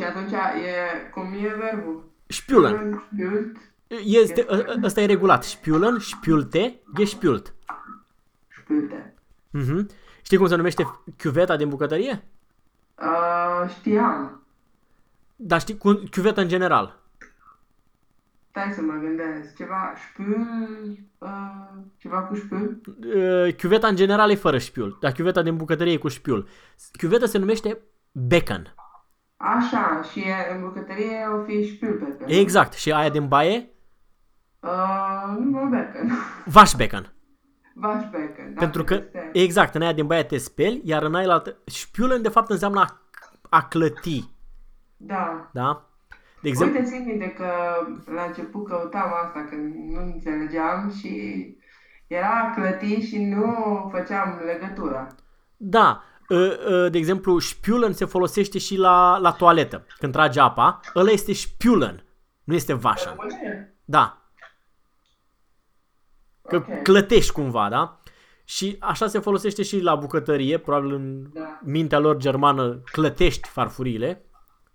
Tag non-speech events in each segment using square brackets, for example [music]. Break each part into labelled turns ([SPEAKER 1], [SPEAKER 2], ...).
[SPEAKER 1] Și atunci e, cum e verbul?
[SPEAKER 2] Spülen.
[SPEAKER 1] Spült,
[SPEAKER 2] Este, ă- ă- ăsta e regulat. Spülen, spülte, gespült.
[SPEAKER 1] spülte.
[SPEAKER 2] Mhm. Știi cum se numește chiuveta din bucătărie?
[SPEAKER 1] Uh, știam.
[SPEAKER 2] Dar știi cum, chiuveta în general.
[SPEAKER 1] Stai să mă gândesc. Ceva spül, uh, ceva cu spül?
[SPEAKER 2] Uh, chiuveta în general e fără șpiul, dar chiuveta din bucătărie e cu șpiul. Chiuveta se numește becken.
[SPEAKER 1] Așa, și e, în bucătărie o fi spül pe
[SPEAKER 2] Exact. Și aia din baie?
[SPEAKER 1] Uh, nu becken. [laughs]
[SPEAKER 2] Waschbecken.
[SPEAKER 1] Vașbecken.
[SPEAKER 2] Pentru că, exact, în aia din baie te speli, iar în aia altă... Șpiulen, de fapt, înseamnă a, a clăti.
[SPEAKER 1] Da.
[SPEAKER 2] Da? De exemplu,
[SPEAKER 1] Uite, țin minte că la început căutam asta, că nu înțelegeam și era clătit și nu făceam legătura.
[SPEAKER 2] da, uh, uh, de exemplu, șpiulen se folosește și la, la toaletă. Când tragi apa, ăla este șpiulen, nu este vașan.
[SPEAKER 1] Rămâne?
[SPEAKER 2] Da, că
[SPEAKER 1] Ok.
[SPEAKER 2] clătești cumva, da? Și așa se folosește și la bucătărie, probabil în
[SPEAKER 1] Da.
[SPEAKER 2] mintea lor germană clătești farfurile,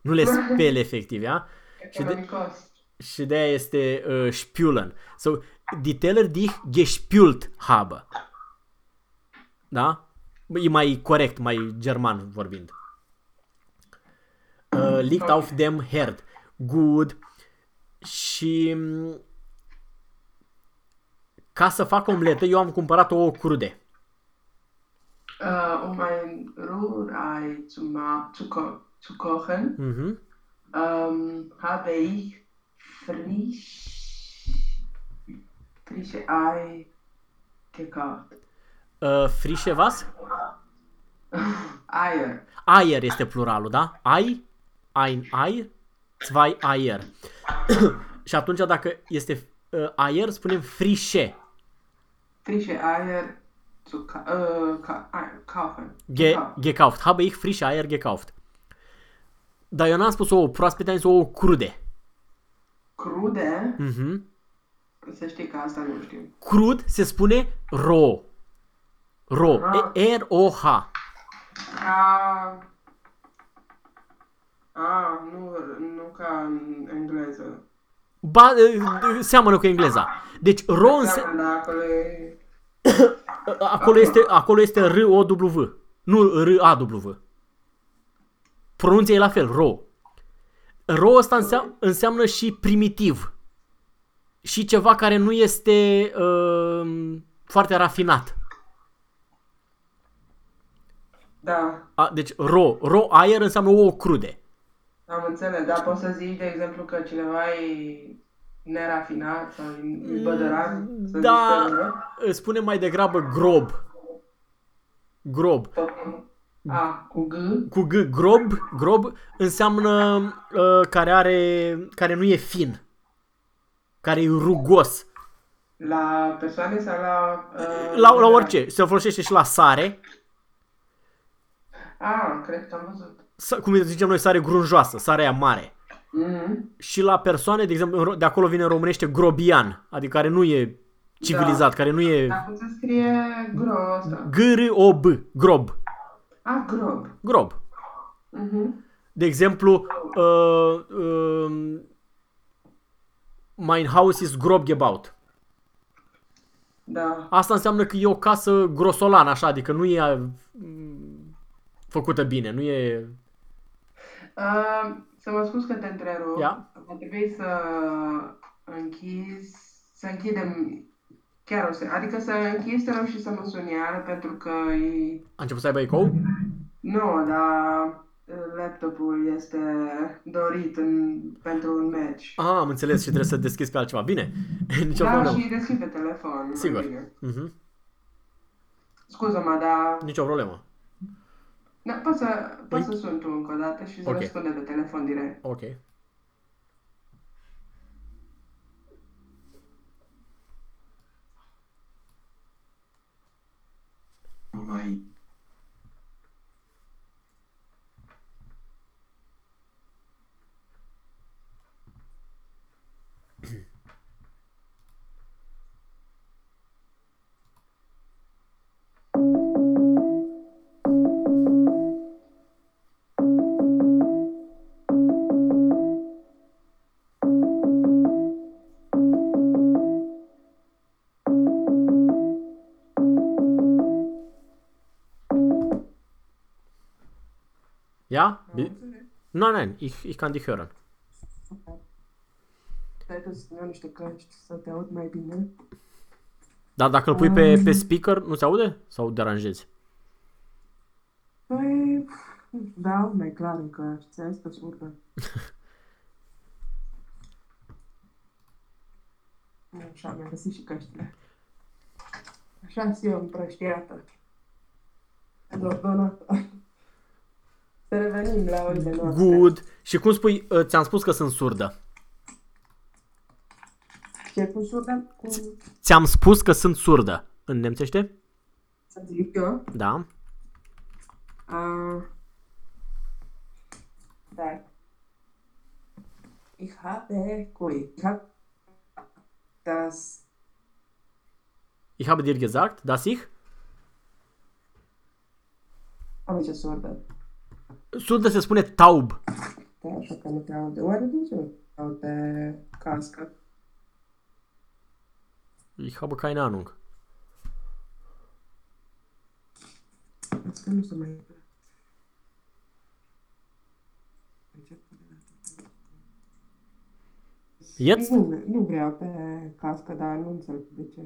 [SPEAKER 2] nu le speli efectiv, ja? Și de,
[SPEAKER 1] Economicos.
[SPEAKER 2] și de aia este uh, spülen. So, die Teller dich gespült habe. Da? E mai corect, mai german vorbind. Uh, liegt auf dem Herd. Good. Și m, ca să fac omletă, eu am cumpărat ouă crude.
[SPEAKER 1] Äh, um ein Rührei zu, ma zu, ko zu kochen,
[SPEAKER 2] Mhm.
[SPEAKER 1] ähm, habe ich frisch, frische Ei gekauft.
[SPEAKER 2] Uh, frische was?
[SPEAKER 1] Eier.
[SPEAKER 2] Aer este pluralul, da? Ai, ein Eier, zwei Eier. [coughs] și atunci dacă este uh, aer, spunem frische.
[SPEAKER 1] Frische Eier zu ka äh, ka Ei- kaufen.
[SPEAKER 2] Ge,
[SPEAKER 1] Gekauft.
[SPEAKER 2] gekauft. Habe ich frische Eier gekauft. Dar eu n-am spus ouă proaspete, am zis ouă crude.
[SPEAKER 1] Crude,
[SPEAKER 2] Mhm.
[SPEAKER 1] să știi că asta nu știu.
[SPEAKER 2] Crud se spune ro. Ro.
[SPEAKER 1] Ah.
[SPEAKER 2] E- R-O-H.
[SPEAKER 1] A, a nu, nu ca în engleză.
[SPEAKER 2] Ba, uh, seamănă cu engleza. Deci ro înse-
[SPEAKER 1] Seamănă, dar acolo e... [coughs]
[SPEAKER 2] acolo este, acolo este R-O-W. Nu R-A-W. Pronunția e la fel, ro. Ro ăsta înseamnă, înseamnă și primitiv. Și ceva care nu este uh, foarte rafinat.
[SPEAKER 1] Da,
[SPEAKER 2] A, deci ro. Ro aer înseamnă ouă crude.
[SPEAKER 1] am înțeles, dar poți să zici, de exemplu, că cineva e nerafinat sau e bădăran? Să
[SPEAKER 2] Da,
[SPEAKER 1] zici că nu?
[SPEAKER 2] spune mai degrabă grob. Grob.
[SPEAKER 1] Tot cu- A, cu G?
[SPEAKER 2] Cu G, grob, grob înseamnă uh, care are, care nu e fin. Care e rugos.
[SPEAKER 1] La persoane sau la... Uh,
[SPEAKER 2] La, la orice. Se folosește și la sare.
[SPEAKER 1] A, cred că am văzut.
[SPEAKER 2] Sa- Cum zicem noi, sare grunjoasă, sare aia mare.
[SPEAKER 1] Mhm.
[SPEAKER 2] Și la persoane, de exemplu, în ro- de acolo vine în românește grobian, adică care nu e civilizat, care nu e
[SPEAKER 1] Dar cum se scrie gro asta?
[SPEAKER 2] G-R-O-B, grob.
[SPEAKER 1] A, grob.
[SPEAKER 2] Grob.
[SPEAKER 1] Mhm.
[SPEAKER 2] De exemplu, uh, uh, mein Haus ist grob gebaut.
[SPEAKER 1] Da.
[SPEAKER 2] Asta înseamnă că e o casă grosolană, așa, adică nu e mm, făcută bine, nu e...
[SPEAKER 1] Uh, să mă scuz că te întrerup.
[SPEAKER 2] Ia.
[SPEAKER 1] Va trebui să închizi, să închidem chiar o se, adică să închizi te rog și să mă suni iară pentru că e,
[SPEAKER 2] A început să aibă ecou?
[SPEAKER 1] nu, dar uh, laptopul este dorit în, pentru un match.
[SPEAKER 2] Ah, am înțeles și trebuie să deschizi pe altceva. Bine, [laughs] nicio
[SPEAKER 1] Da,
[SPEAKER 2] problemă.
[SPEAKER 1] și deschid pe telefon. mai
[SPEAKER 2] Sigur.
[SPEAKER 1] bine.
[SPEAKER 2] Mhm.
[SPEAKER 1] Scuză-mă, dar
[SPEAKER 2] Nicio problemă.
[SPEAKER 1] Da, poți să, poți
[SPEAKER 2] Păi-
[SPEAKER 1] să suni tu încă o dată și să
[SPEAKER 2] Ok.
[SPEAKER 1] răspunde pe telefon direct.
[SPEAKER 2] Ok.
[SPEAKER 3] mai
[SPEAKER 2] Ja?
[SPEAKER 1] Am înțeles.
[SPEAKER 2] Nein, nein, ich, ich kann dich hören.
[SPEAKER 1] Super. Stai că să iau niște căști să te aud mai bine.
[SPEAKER 2] Dar dacă îl pui pe, pe speaker, nu se aude? Sau deranjezi?
[SPEAKER 1] Păi, da, mai clar în căști, ți-ai zis că surdă. Așa, mi-am găsit și căștile. Așa și eu împrăștiată. Ordonată. Să revenim la oile noastre.
[SPEAKER 2] Good. Și cum spui, uh, ți-am spus că sunt surdă.
[SPEAKER 1] Ce cu surdă? Cu...
[SPEAKER 2] Ți-am spus că sunt surdă. În nemțește?
[SPEAKER 1] Să zic eu?
[SPEAKER 2] Da.
[SPEAKER 1] Uh, da. Ich habe, cui? Ich habe das,
[SPEAKER 2] Ich habe dir gesagt, dass ich...
[SPEAKER 1] am ce surdă.
[SPEAKER 2] Surdă se spune taub.
[SPEAKER 1] Da, așa că nu te aude. Oare de ce nu te aude cască?
[SPEAKER 2] Ich habe keine Ahnung.
[SPEAKER 1] Asta nu se mai...
[SPEAKER 2] Jetzt?
[SPEAKER 1] Nu, nu vreau pe cască, dar nu înțeleg de ce.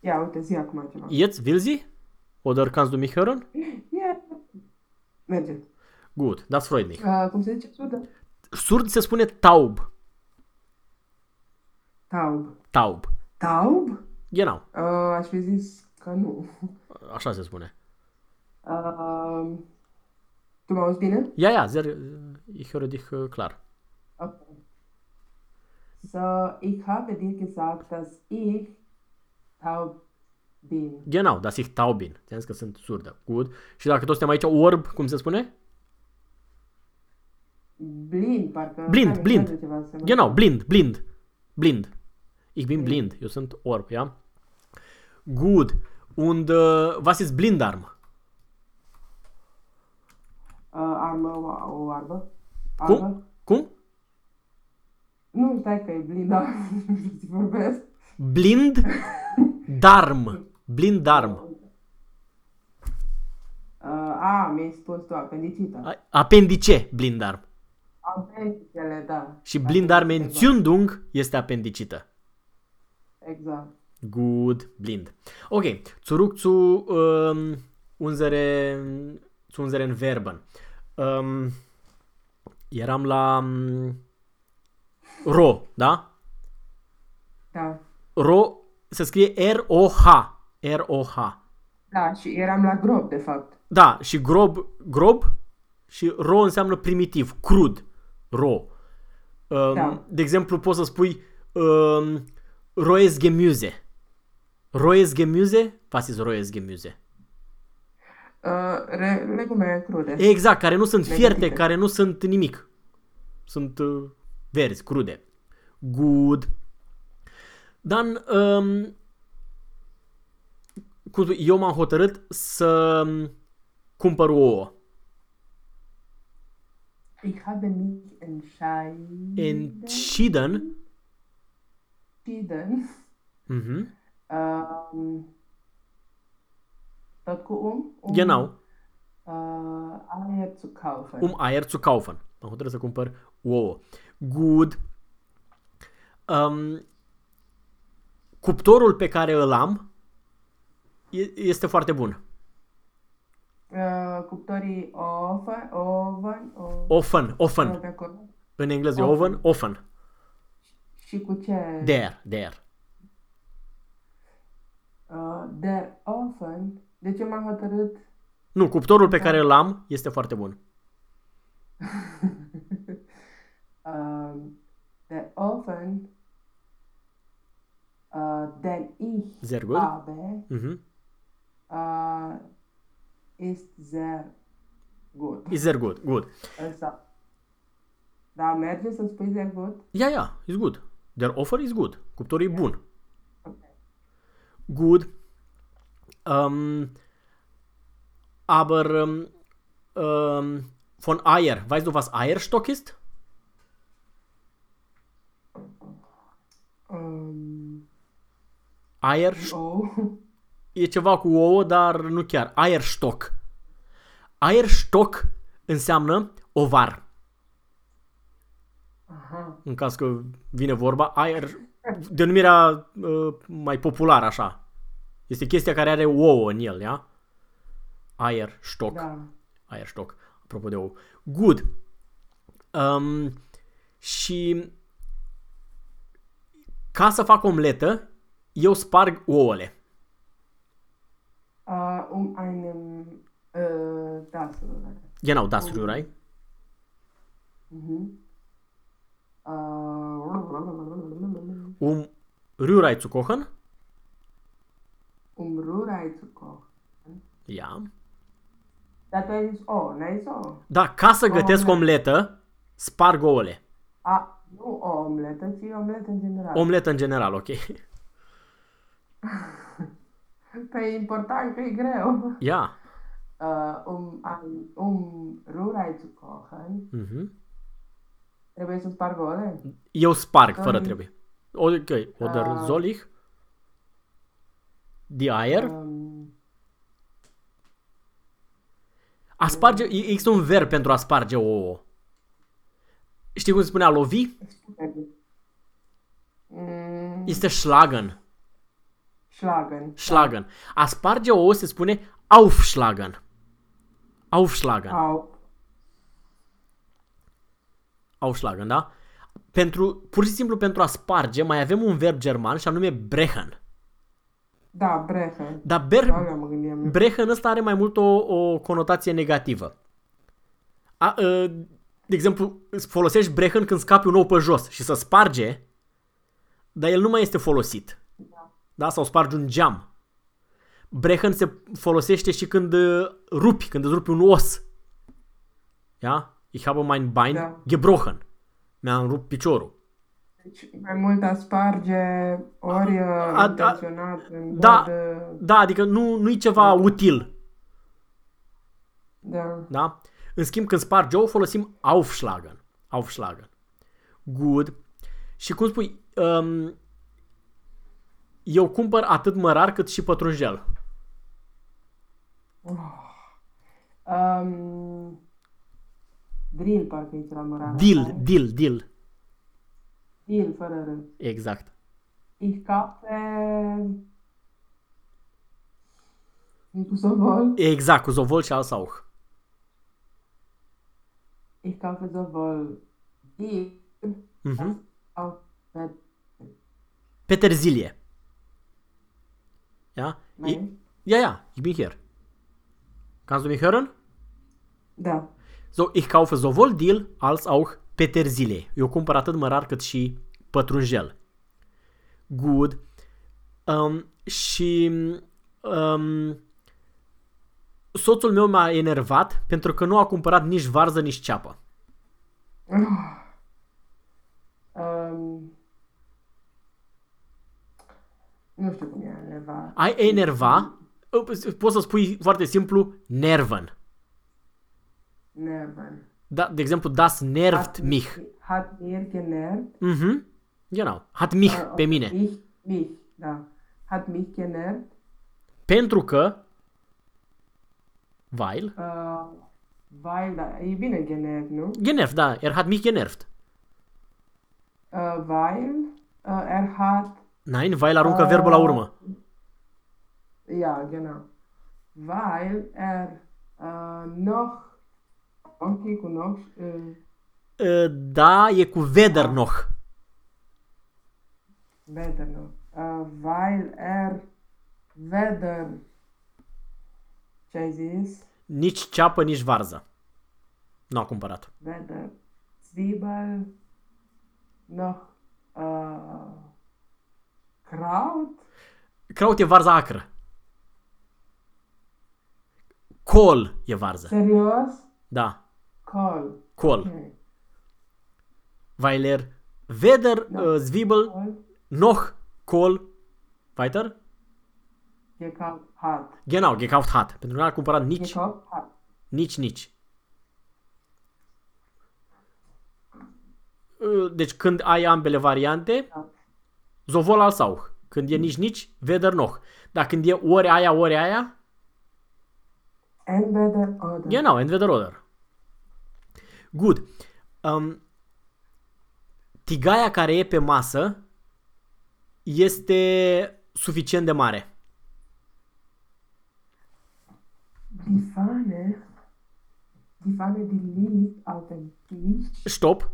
[SPEAKER 1] Ia, uite, zi acum ceva.
[SPEAKER 2] Jetzt will sie? Oder kannst du mich hören?
[SPEAKER 1] Ia, merge.
[SPEAKER 2] Gut, das freut mich.
[SPEAKER 1] Uh, cum se zice surdă?
[SPEAKER 2] Surd se spune taub.
[SPEAKER 1] Taub.
[SPEAKER 2] Taub.
[SPEAKER 1] Taub?
[SPEAKER 2] Genau.
[SPEAKER 1] Uh, aș fi zis că nu.
[SPEAKER 2] Așa se spune.
[SPEAKER 1] Uh, tu mă auzi bine?
[SPEAKER 2] Ja, ja, sehr, ich höre dich äh, klar.
[SPEAKER 1] Okay. So, ich habe dir gesagt, dass ich taub bin.
[SPEAKER 2] Genau, dass ich taub bin. Ți-am zis că sunt surdă. Good. Și dacă tot suntem aici, orb, cum se spune?
[SPEAKER 1] Blind, parcă...
[SPEAKER 2] Blind,
[SPEAKER 1] Hai,
[SPEAKER 2] blind.
[SPEAKER 1] merge Ceva, să
[SPEAKER 2] Genau, blind, blind. Blind. Ich bin blind. Eu sunt orb, ja? Good. Und uh, was ist Blindarm?
[SPEAKER 1] Uh, armă, o, o arbă.
[SPEAKER 2] Cum?
[SPEAKER 1] Arbă?
[SPEAKER 2] Cum?
[SPEAKER 1] Nu, stai că e blind, da. [laughs] Să vorbesc.
[SPEAKER 2] Blind darm. Blind darm.
[SPEAKER 1] Uh, a, mi-ai spus tu apendicită.
[SPEAKER 2] A- Apendice, blindarm.
[SPEAKER 1] Apendicele, da.
[SPEAKER 2] Și Blindarmentzündung este apendicită.
[SPEAKER 1] Exact.
[SPEAKER 2] Good, blind. Okay, zurück zu ähm, unsere, zu unseren Verben. Ähm, eram la um, ro, da?
[SPEAKER 1] Da.
[SPEAKER 2] Ro se scrie R-O-H. R-O-H.
[SPEAKER 1] Da, și eram la grob, de fapt.
[SPEAKER 2] Da, și grob, grob și ro înseamnă primitiv, crud, ro. Um,
[SPEAKER 1] Da.
[SPEAKER 2] De exemplu, poți să spui um, roes gemüse. Roes gemüse, was ist roes gemüse?
[SPEAKER 1] Uh, re, legume crude.
[SPEAKER 2] Exact, care nu sunt fierte,
[SPEAKER 1] Negative.
[SPEAKER 2] care nu sunt nimic. Sunt uh, verzi, crude. Good. Dan, um, cum spui, eu m-am hotărât să um, cumpăr ouă.
[SPEAKER 1] Ich habe mich entschieden.
[SPEAKER 2] Entschieden.
[SPEAKER 1] Entschieden.
[SPEAKER 2] Mhm.
[SPEAKER 1] Um, tot cu um? um
[SPEAKER 2] Genau.
[SPEAKER 1] Uh, Eier zu kaufen.
[SPEAKER 2] Um Eier zu kaufen. M-am hotărât să cumpăr ouă. Good. Um, cuptorul pe care îl am e- este foarte bun.
[SPEAKER 1] Uh, cuptorii oven, oven, o,
[SPEAKER 2] Ofen, ofen.
[SPEAKER 1] de acolo.
[SPEAKER 2] În engleză
[SPEAKER 1] Ofen.
[SPEAKER 2] oven, ofen.
[SPEAKER 1] Și cu ce?
[SPEAKER 2] Der, der.
[SPEAKER 1] Uh, der oven. De ce m-am hotărât?
[SPEAKER 2] Nu, cuptorul pe care îl am este foarte bun. [laughs]
[SPEAKER 1] uh, der Ofen, uh, den ich
[SPEAKER 2] Sehr gut.
[SPEAKER 1] habe,
[SPEAKER 2] Mhm.
[SPEAKER 1] uh, ist sehr gut.
[SPEAKER 2] Ist sehr gut, gut.
[SPEAKER 1] Asta. Da, merge să spui sehr gut?
[SPEAKER 2] Ja, ja, ist gut. Der Offer ist gut. Cuptorul e bun.
[SPEAKER 1] Ok.
[SPEAKER 2] Gut. Ähm, aber ähm, ähm, von Eier, weißt du, was Eierstock ist? Eier
[SPEAKER 1] oh,
[SPEAKER 2] e ceva cu ouă, dar nu chiar. Eierstock. Eierstock înseamnă ovar.
[SPEAKER 1] Aha.
[SPEAKER 2] În caz că vine vorba, aer, denumirea uh, mai populară așa. Este chestia care are ouă în el, ia? Aer, stoc.
[SPEAKER 1] Da.
[SPEAKER 2] Aer, stoc. Apropo de ou. Good. Um, și ca să fac omletă, eu sparg ouăle.
[SPEAKER 1] Uh, um einen uh, das oder
[SPEAKER 2] Genau, das Rührei.
[SPEAKER 1] Mhm. Uh,
[SPEAKER 2] Um Rührei zu kochen.
[SPEAKER 1] um Rührei zu kochen.
[SPEAKER 2] Ja.
[SPEAKER 1] Das ist O, ne? So.
[SPEAKER 2] Da, ca să gătesc
[SPEAKER 1] Omletă.
[SPEAKER 2] omletă, sparg ouăle.
[SPEAKER 1] A, nu o omletă, ci omletă în general.
[SPEAKER 2] Omletă în general, ok. [laughs]
[SPEAKER 1] Păi e important că e greu.
[SPEAKER 2] Ja.
[SPEAKER 1] Uh, um, ein, um Rührei zu kochen,
[SPEAKER 2] Mhm.
[SPEAKER 1] trebuie să sparg ouăle?
[SPEAKER 2] Eu sparg, fără
[SPEAKER 1] Um,
[SPEAKER 2] trebuie. Ok, oder
[SPEAKER 1] uh,
[SPEAKER 2] soll ich die Eier?
[SPEAKER 1] Um,
[SPEAKER 2] A sparge, există un verb pentru a sparge o ouă. Știi cum se spune a lovi?
[SPEAKER 1] spune mm,
[SPEAKER 2] Este schlagen.
[SPEAKER 1] Schlagen.
[SPEAKER 2] Schlagen. A sparge o ouă se spune aufschlagen. Aufschlagen.
[SPEAKER 1] Au.
[SPEAKER 2] Aufschlagen, da? Pentru, pur și simplu pentru a sparge mai avem un verb german și anume brechen.
[SPEAKER 1] Da, brechen.
[SPEAKER 2] Dar ber,
[SPEAKER 1] Alea mă gândeam eu.
[SPEAKER 2] brechen ăsta are mai mult o, o conotație negativă. A, a, de exemplu, îți folosești brechen când scapi un ou pe jos și să sparge, dar el nu mai este folosit. Da? Sau spargi un geam. Brechen se folosește și când uh, rupi, când îți rupi un os. Ja? Ich habe mein Bein
[SPEAKER 1] Da.
[SPEAKER 2] gebrochen. Mi-am rupt piciorul.
[SPEAKER 1] Deci, mai mult a sparge, ori
[SPEAKER 2] a-
[SPEAKER 1] a, intenționat, în
[SPEAKER 2] da.
[SPEAKER 1] mod, uh,
[SPEAKER 2] Da, adică nu, nu e ceva util.
[SPEAKER 1] da.
[SPEAKER 2] Da? În schimb, când spargi ou, folosim aufschlagen. Aufschlagen. Good. Și cum spui, um, eu cumpăr atât mărar cât și pătrunjel.
[SPEAKER 1] Um, drill, parcă e la mărar.
[SPEAKER 2] Deal, deal, deal.
[SPEAKER 1] Drill, fără R.
[SPEAKER 2] Exact.
[SPEAKER 1] Ich kaufe... Cu sowohl.
[SPEAKER 2] Exact, cu zovol și alsauch.
[SPEAKER 1] Ich kaufe sowohl Bier
[SPEAKER 2] Mhm.
[SPEAKER 1] als auch Pet-
[SPEAKER 2] Peterzilie. Ja? I,
[SPEAKER 1] Mai?
[SPEAKER 2] ja, ja, ich bin hier. Kannst du mich hören?
[SPEAKER 1] Da.
[SPEAKER 2] So, ich kaufe sowohl Dill als auch Peterzilie. Eu cumpăr atât mărar cât și pătrunjel. Good. Um, și um, soțul meu m-a enervat pentru că nu a cumpărat nici varză, nici ceapă.
[SPEAKER 1] Um, nu știu cum e neva.
[SPEAKER 2] Ai enerva, poți să spui foarte simplu, nerven.
[SPEAKER 1] Nerven.
[SPEAKER 2] Da, de exemplu, das nervt mich.
[SPEAKER 1] Hat mir genervt.
[SPEAKER 2] Mhm. Genau. Hat mich
[SPEAKER 1] Ah,
[SPEAKER 2] pe
[SPEAKER 1] okay.
[SPEAKER 2] mine.
[SPEAKER 1] Ich, mich, da. Hat mich genervt.
[SPEAKER 2] Pentru că Weil
[SPEAKER 1] Uh, weil, da, e bine genervt, nu?
[SPEAKER 2] Genervt, da, er hat mich genervt.
[SPEAKER 1] Uh, weil uh, er hat
[SPEAKER 2] Nein, weil aruncă verbul la urmă.
[SPEAKER 1] Ja, genau. Weil er äh, noch, okay, cu noch, äh,
[SPEAKER 2] Uh, Da, e cu weder noch.
[SPEAKER 1] weder noch, äh, weil er weder, ce ai zis?
[SPEAKER 2] Nici ceapă, nici varză. Nu a cumpărat.
[SPEAKER 1] Weder Zwiebel noch äh, Kraut?
[SPEAKER 2] Kraut e varză acră. Col e varză.
[SPEAKER 1] Serios?
[SPEAKER 2] Da,
[SPEAKER 1] Kohl.
[SPEAKER 2] col.
[SPEAKER 1] Okay.
[SPEAKER 2] Weil er weder
[SPEAKER 1] Da.
[SPEAKER 2] uh, Zwiebel
[SPEAKER 1] Kohl
[SPEAKER 2] noch Kohl weiter?
[SPEAKER 1] gekauft hat.
[SPEAKER 2] Genau, gekauft hat. Pentru că nu a cumpărat nici,
[SPEAKER 1] Gekauft hat.
[SPEAKER 2] nici, nici. Uh, Deci când ai ambele variante,
[SPEAKER 1] Da.
[SPEAKER 2] Zovol al sau. Când e nici, nici, weder noch. Dar când e ori aia, ori aia,
[SPEAKER 1] Entweder oder.
[SPEAKER 2] genau, entweder oder. Good. Um, tigaia care e pe masă este suficient de mare.
[SPEAKER 1] Die Fahne, die Fahne, die liegt auf dem Tisch.
[SPEAKER 2] Stop.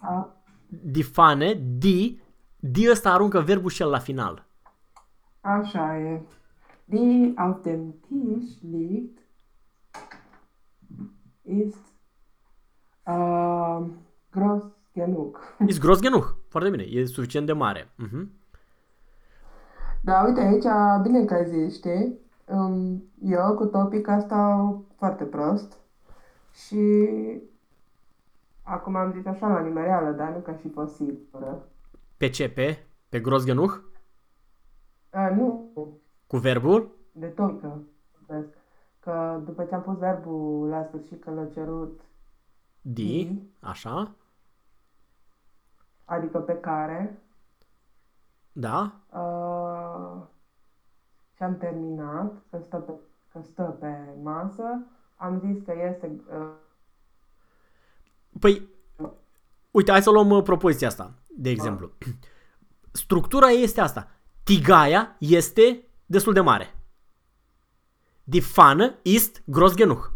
[SPEAKER 1] A,
[SPEAKER 2] Difane, di, di ăsta aruncă verbul și el la final.
[SPEAKER 1] Așa e. Die auf dem Tisch liegt, ist uh, groß genug.
[SPEAKER 2] Is gros genug. Foarte bine. E suficient de mare. Mhm.
[SPEAKER 1] Da, uite aici, bine că ai zis, știi? Um, Eu cu topica stau foarte prost și acum am zis așa la nimereală, dar nu ca și posibilă.
[SPEAKER 2] Pe ce? Pe? Pe gros genug?
[SPEAKER 1] A, nu,
[SPEAKER 2] Cu verbul?
[SPEAKER 1] de topică. Vezi, Că după ce am pus verbul la sfârșit că l-a cerut,
[SPEAKER 2] Di.
[SPEAKER 1] Mhm.
[SPEAKER 2] Așa.
[SPEAKER 1] adică pe care,
[SPEAKER 2] Da.
[SPEAKER 1] uh, și am terminat, că stă pe, că stă pe masă, am zis că este uh,
[SPEAKER 2] Păi, uite, hai să luăm uh, propoziția asta, de exemplu. Structura ei este asta. Tigaia este destul de mare. Die Pfanne ist groß genug.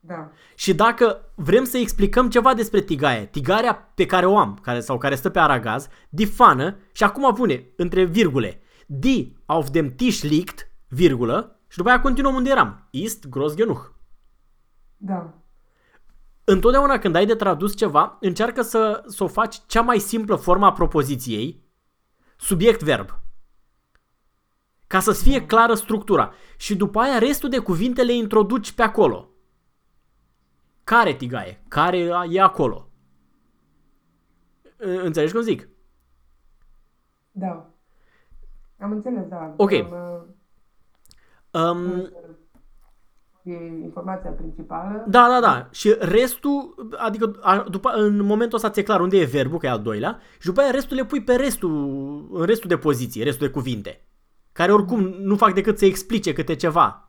[SPEAKER 1] da,
[SPEAKER 2] Și dacă vrem să explicăm ceva despre tigaie, tigarea pe care o am, care, sau care stă pe aragaz, die Pfanne, și acum pune între virgule, die auf dem Tisch liegt, virgulă, și după aia continuăm unde eram. Ist groß genug.
[SPEAKER 1] da,
[SPEAKER 2] Întotdeauna când ai de tradus ceva, încearcă să, să o faci cea mai simplă formă a propoziției, subiect-verb. Ca să-ți fie clară structura. Și după aia restul de cuvinte le introduci pe acolo. Care tigaie? Care e acolo? Înțelegi cum zic?
[SPEAKER 1] da. Am înțeles, da.
[SPEAKER 2] Ok.
[SPEAKER 1] Am, uh,
[SPEAKER 2] Um,
[SPEAKER 1] E informația principală.
[SPEAKER 2] Da, da, da. Și restul, adică a, după, în momentul ăsta ți-e clar unde e verbul, că e al doilea, și după aia restul le pui pe restul, în restul de poziții, restul de cuvinte, care oricum nu fac decât să explice câte ceva.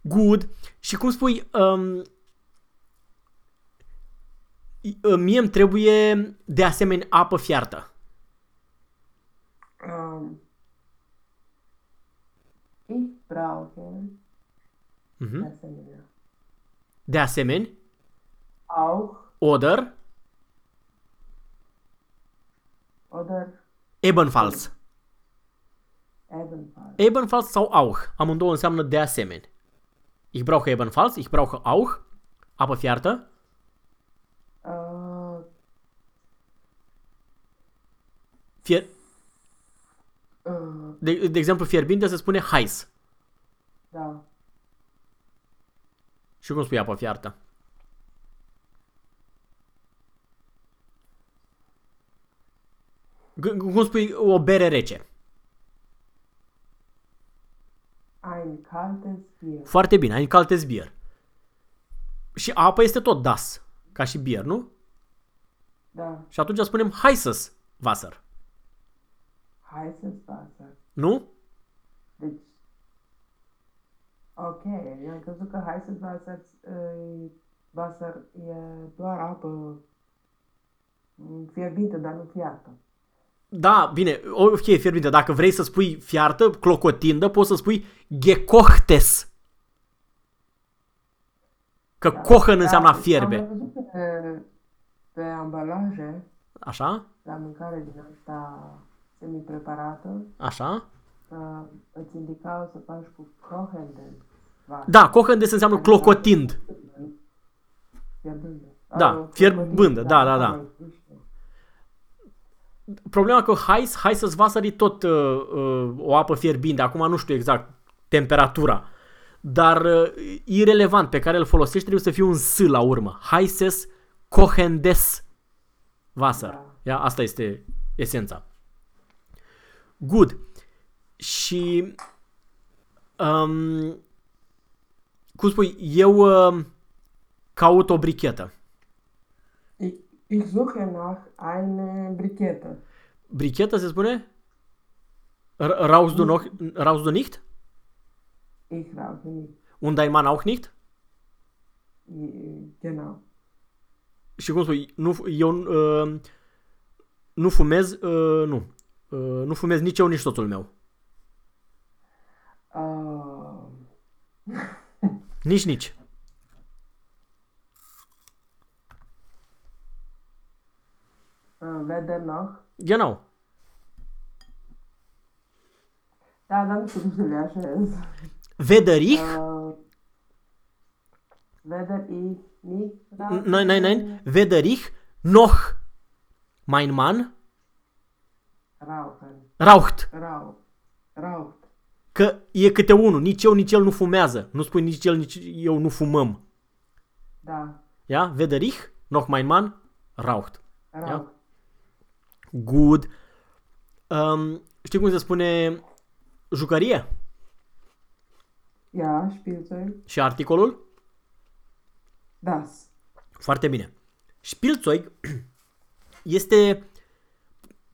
[SPEAKER 2] Good. Și cum spui, um, i- uh, mie îmi trebuie de asemenea apă fiartă.
[SPEAKER 1] Um, ich brauche,
[SPEAKER 2] Mhm.
[SPEAKER 1] de asemenea,
[SPEAKER 2] De asemenea,
[SPEAKER 1] auch
[SPEAKER 2] oder,
[SPEAKER 1] oder
[SPEAKER 2] ebenfalls.
[SPEAKER 1] ebenfalls.
[SPEAKER 2] Ebenfalls sau auch. Amândouă înseamnă de asemenea. Ich brauche ebenfalls, ich brauche auch. Apă fiartă.
[SPEAKER 1] Uh,
[SPEAKER 2] Fier...
[SPEAKER 1] uh,
[SPEAKER 2] De, de exemplu, fierbinte se spune heiß.
[SPEAKER 1] Da.
[SPEAKER 2] Și cum spui apă fiartă? G- cum spui o bere rece?
[SPEAKER 1] Ein kaltes Bier.
[SPEAKER 2] Foarte bine, ein kaltes Bier. Și apa este tot das, ca și bier, nu?
[SPEAKER 1] Da.
[SPEAKER 2] Și atunci spunem heißes Wasser,
[SPEAKER 1] Heißes Wasser.
[SPEAKER 2] nu?
[SPEAKER 1] Deci, ok, eu am crezut că heißes Wasser, uh, Wasser e doar apă mm, fierbinte, dar nu fiartă.
[SPEAKER 2] Da, bine, ok, fierbinte. Dacă vrei să spui fiartă, clocotindă, poți să spui gekochtes. Că da, kochen înseamnă a fierbe.
[SPEAKER 1] Am văzut pe, pe ambalaje,
[SPEAKER 2] Așa?
[SPEAKER 1] la mâncare din asta semi-preparată,
[SPEAKER 2] Așa?
[SPEAKER 1] Că îți indicau să faci cu Kochenden. Wasser.
[SPEAKER 2] Da, cochendes înseamnă clocotind.
[SPEAKER 1] Fierbânde.
[SPEAKER 2] Da,
[SPEAKER 1] Au,
[SPEAKER 2] fierbânde, da, da, da.
[SPEAKER 1] mai știu.
[SPEAKER 2] Problema că heiß, heißes Wasser e tot uh, uh, o apă fierbinte. Acum nu știu exact temperatura. Dar uh, irelevant pe care îl folosești trebuie să fie un S la urmă. Heißes kochendes Wasser.
[SPEAKER 1] Da.
[SPEAKER 2] Ia, asta este esența. Good. Și um, cum spui, eu uh, caut o brichetă.
[SPEAKER 1] Ich, ich suche nach eine Brichette.
[SPEAKER 2] Brichetă se spune? R- Raus du, noch, raus du nicht?
[SPEAKER 1] Ich rauche nicht.
[SPEAKER 2] Und dein Mann auch nicht?
[SPEAKER 1] I- Genau.
[SPEAKER 2] Și cum spui, nu, fu- eu uh, nu fumez, uh, nu. Uh, nu fumez nici eu, nici soțul meu.
[SPEAKER 1] Uh,
[SPEAKER 2] Nici, nici.
[SPEAKER 1] uh, weder noch.
[SPEAKER 2] Genau.
[SPEAKER 1] Da, dar nu știu cum să le așez.
[SPEAKER 2] Weder ich,
[SPEAKER 1] Uh, weder ich nicht. rauche.
[SPEAKER 2] nein, nein, nein, weder ich noch mein Mann
[SPEAKER 1] Rauchen.
[SPEAKER 2] raucht.
[SPEAKER 1] Rauch. Raucht.
[SPEAKER 2] Că e câte unul, nici eu, nici el nu fumează. Nu spui nici el, nici eu nu fumăm.
[SPEAKER 1] Da.
[SPEAKER 2] Ja? Weder ich noch mein Mann raucht.
[SPEAKER 1] Raucht.
[SPEAKER 2] Good. Um, știi cum se spune jucărie?
[SPEAKER 1] Ja, Spielzeug.
[SPEAKER 2] Și articolul?
[SPEAKER 1] Das.
[SPEAKER 2] Foarte bine. Spielzeug [clears throat] este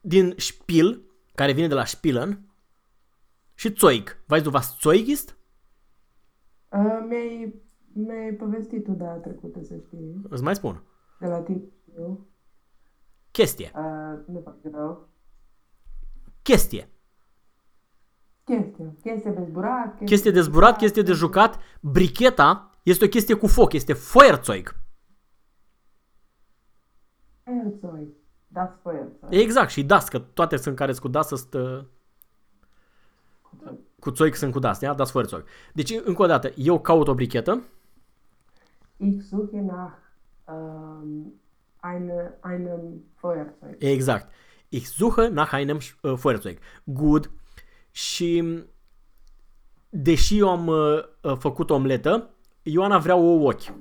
[SPEAKER 2] din Spiel, care vine de la Spielen, și Zeug. Weißt du was Zeug ist?
[SPEAKER 1] Uh, mi-ai, mi-ai povestit tu data trecută, să știi.
[SPEAKER 2] Îți mai spun.
[SPEAKER 1] De la timpul.
[SPEAKER 2] Chestie.
[SPEAKER 1] Uh, nu fac rău.
[SPEAKER 2] Chestie.
[SPEAKER 1] Chestie. Chestie de zburat.
[SPEAKER 2] Chestie de zburat, chestie de jucat. Bricheta este o chestie cu foc, este Feuerzeug.
[SPEAKER 1] Feuerzeug. Das Feuerzeug.
[SPEAKER 2] Exact, și das, că toate sunt care sunt cu das, sunt, uh, cu Zeug sunt cu das, ja? Das Feuerzeug. Deci, încă o dată, eu caut o brichetă,
[SPEAKER 1] Ich suche nach ähm, eine, einem Feuerzeug.
[SPEAKER 2] Exact. Ich suche nach einem uh, Feuerzeug. Good. Și deși eu am uh, uh, făcut omletă, Ioana vrea o ochi.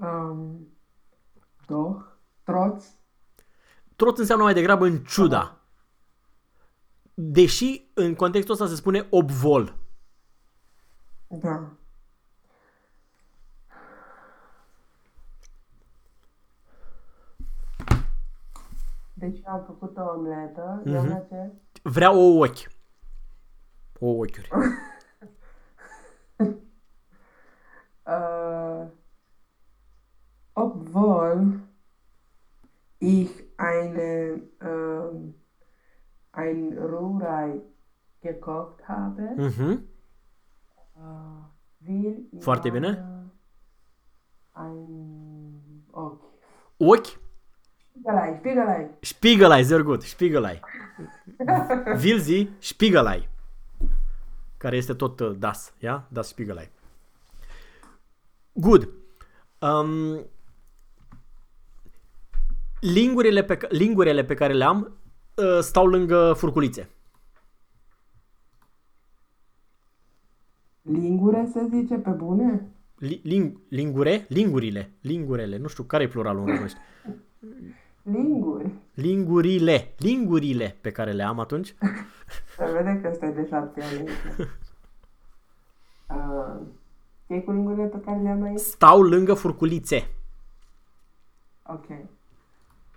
[SPEAKER 1] Ähm, doch. Trotz.
[SPEAKER 2] Tot înseamnă mai degrabă în ciuda. Deși în contextul ăsta se spune obvol.
[SPEAKER 1] Da. Deci am făcut o omletă. Mm-hmm.
[SPEAKER 2] Mhm.
[SPEAKER 1] ce?
[SPEAKER 2] Vrea o ochi. O ochiuri. [laughs]
[SPEAKER 1] Äh, obwohl ich eine, ähm, ein Rührei gekocht habe,
[SPEAKER 2] Mhm.
[SPEAKER 1] äh, will ich
[SPEAKER 2] Foarte bine.
[SPEAKER 1] ein Ochi.
[SPEAKER 2] Ochi.
[SPEAKER 1] Spiegelei, Spiegelei.
[SPEAKER 2] Spiegelei, sehr gut. Spiegelei. Will sie Spiegelei. Care este tot uh, das, ja? Das Spiegelei. Good. Um, lingurile, pe, ca- lingurile pe care le am uh, stau lângă furculițe.
[SPEAKER 1] Lingure se zice pe bune?
[SPEAKER 2] Li, ling, lingure? Lingurile. Lingurele. Nu știu care e pluralul în românește.
[SPEAKER 1] Linguri.
[SPEAKER 2] Lingurile. Lingurile pe care le am atunci.
[SPEAKER 1] Se vede că stai de șapte ani aici. [laughs] Uh, ce cu lingurile pe care le-am aici?
[SPEAKER 2] Stau lângă furculițe.
[SPEAKER 1] Ok.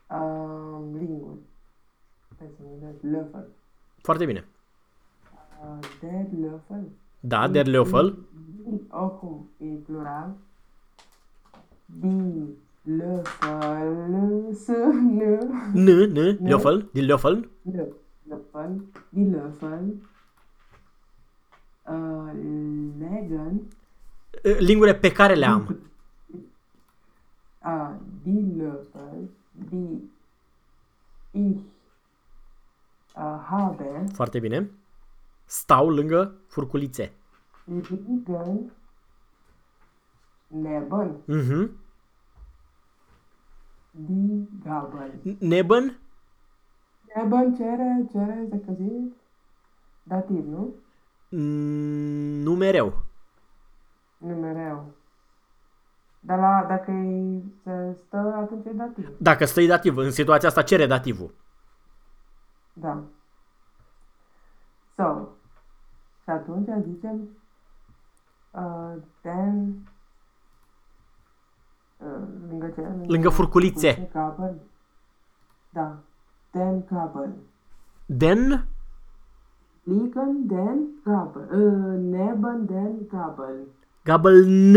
[SPEAKER 1] Um, linguri. Stai să mă gândesc. Löffel.
[SPEAKER 2] Foarte bine.
[SPEAKER 1] Uh, der Löffel.
[SPEAKER 2] Da, der Löffel.
[SPEAKER 1] Oricum, e plural. Die Löffel sunt...
[SPEAKER 2] N, n, Löffel. Die Löffel.
[SPEAKER 1] Lö- Löffel. Die Löffel. Uh, legen.
[SPEAKER 2] Uh, Lingure pe care le am.
[SPEAKER 1] Uh, die Löffel, die ich uh, habe,
[SPEAKER 2] Foarte bine. Stau lângă furculițe.
[SPEAKER 1] liegen neben
[SPEAKER 2] Mhm.
[SPEAKER 1] die Gabel.
[SPEAKER 2] Neben?
[SPEAKER 1] Neben cere, cere, de căzit, dativ, nu?
[SPEAKER 2] Mm, Nu mereu.
[SPEAKER 1] Nu mereu. Dar la, dacă e, se stă, atunci e dativ.
[SPEAKER 2] Dacă stai dativ, în situația asta cere dativul.
[SPEAKER 1] Da. So. Și atunci zicem uh, den uh, lângă ce?
[SPEAKER 2] Lângă furculițe.
[SPEAKER 1] furculițe, Kabel. Da. Den Kabel.
[SPEAKER 2] Den?
[SPEAKER 1] Liegen den Kabel. Uh, neben den Kabel.
[SPEAKER 2] Gabeln.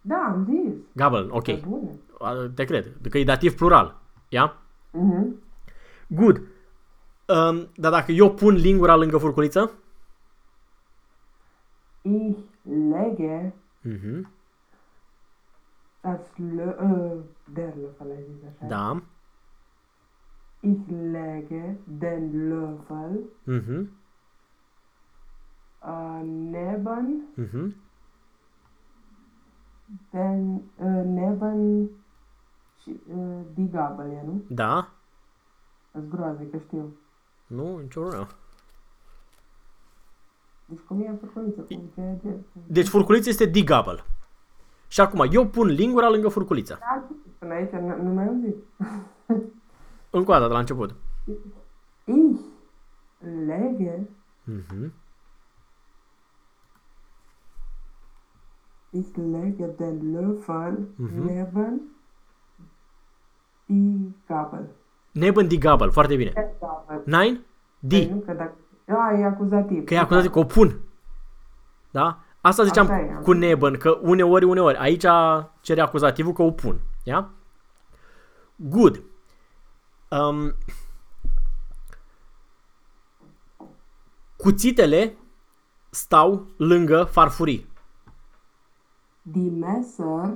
[SPEAKER 1] Da, am zis.
[SPEAKER 2] Gabel, ok.
[SPEAKER 1] Pe bune.
[SPEAKER 2] A, Te cred. Că e dativ plural. Ia?
[SPEAKER 1] Mhm.
[SPEAKER 2] Good. Um, dar dacă eu pun lingura lângă furculiță?
[SPEAKER 1] Ich lege
[SPEAKER 2] Mhm.
[SPEAKER 1] das Lö äh, der Löffel, ai zis așa?
[SPEAKER 2] Da.
[SPEAKER 1] Ich lege den Löffel
[SPEAKER 2] Mhm.
[SPEAKER 1] äh, neben
[SPEAKER 2] Mhm.
[SPEAKER 1] den äh, neben și, äh, die Gabel, e, nu?
[SPEAKER 2] Da.
[SPEAKER 1] Îți groază, că știu.
[SPEAKER 2] Nu, nicio problemă.
[SPEAKER 1] Deci cum e furculiță? Cum ce, ce,
[SPEAKER 2] Deci furculița este digabel. Și acum, eu pun lingura lângă furculiță.
[SPEAKER 1] Da, Până aici nu, nu mai am zis. [laughs]
[SPEAKER 2] Încă o dată, de la început.
[SPEAKER 1] Ich lege
[SPEAKER 2] Mhm.
[SPEAKER 1] Ich lege den Löffel
[SPEAKER 2] Mhm.
[SPEAKER 1] neben die Gabel.
[SPEAKER 2] Neben digabel, foarte bine.
[SPEAKER 1] Ce Gabel?
[SPEAKER 2] Nine?
[SPEAKER 1] Păi
[SPEAKER 2] Di.
[SPEAKER 1] nu, că dacă... A, e acuzativ.
[SPEAKER 2] Că e acuzat că o pun. Da? Asta ziceam
[SPEAKER 1] Așa e.
[SPEAKER 2] cu neben, că uneori, uneori. Aici cere acuzativul că o pun. Ia? Good. Um, cuțitele stau lângă farfurii.
[SPEAKER 1] Die Messer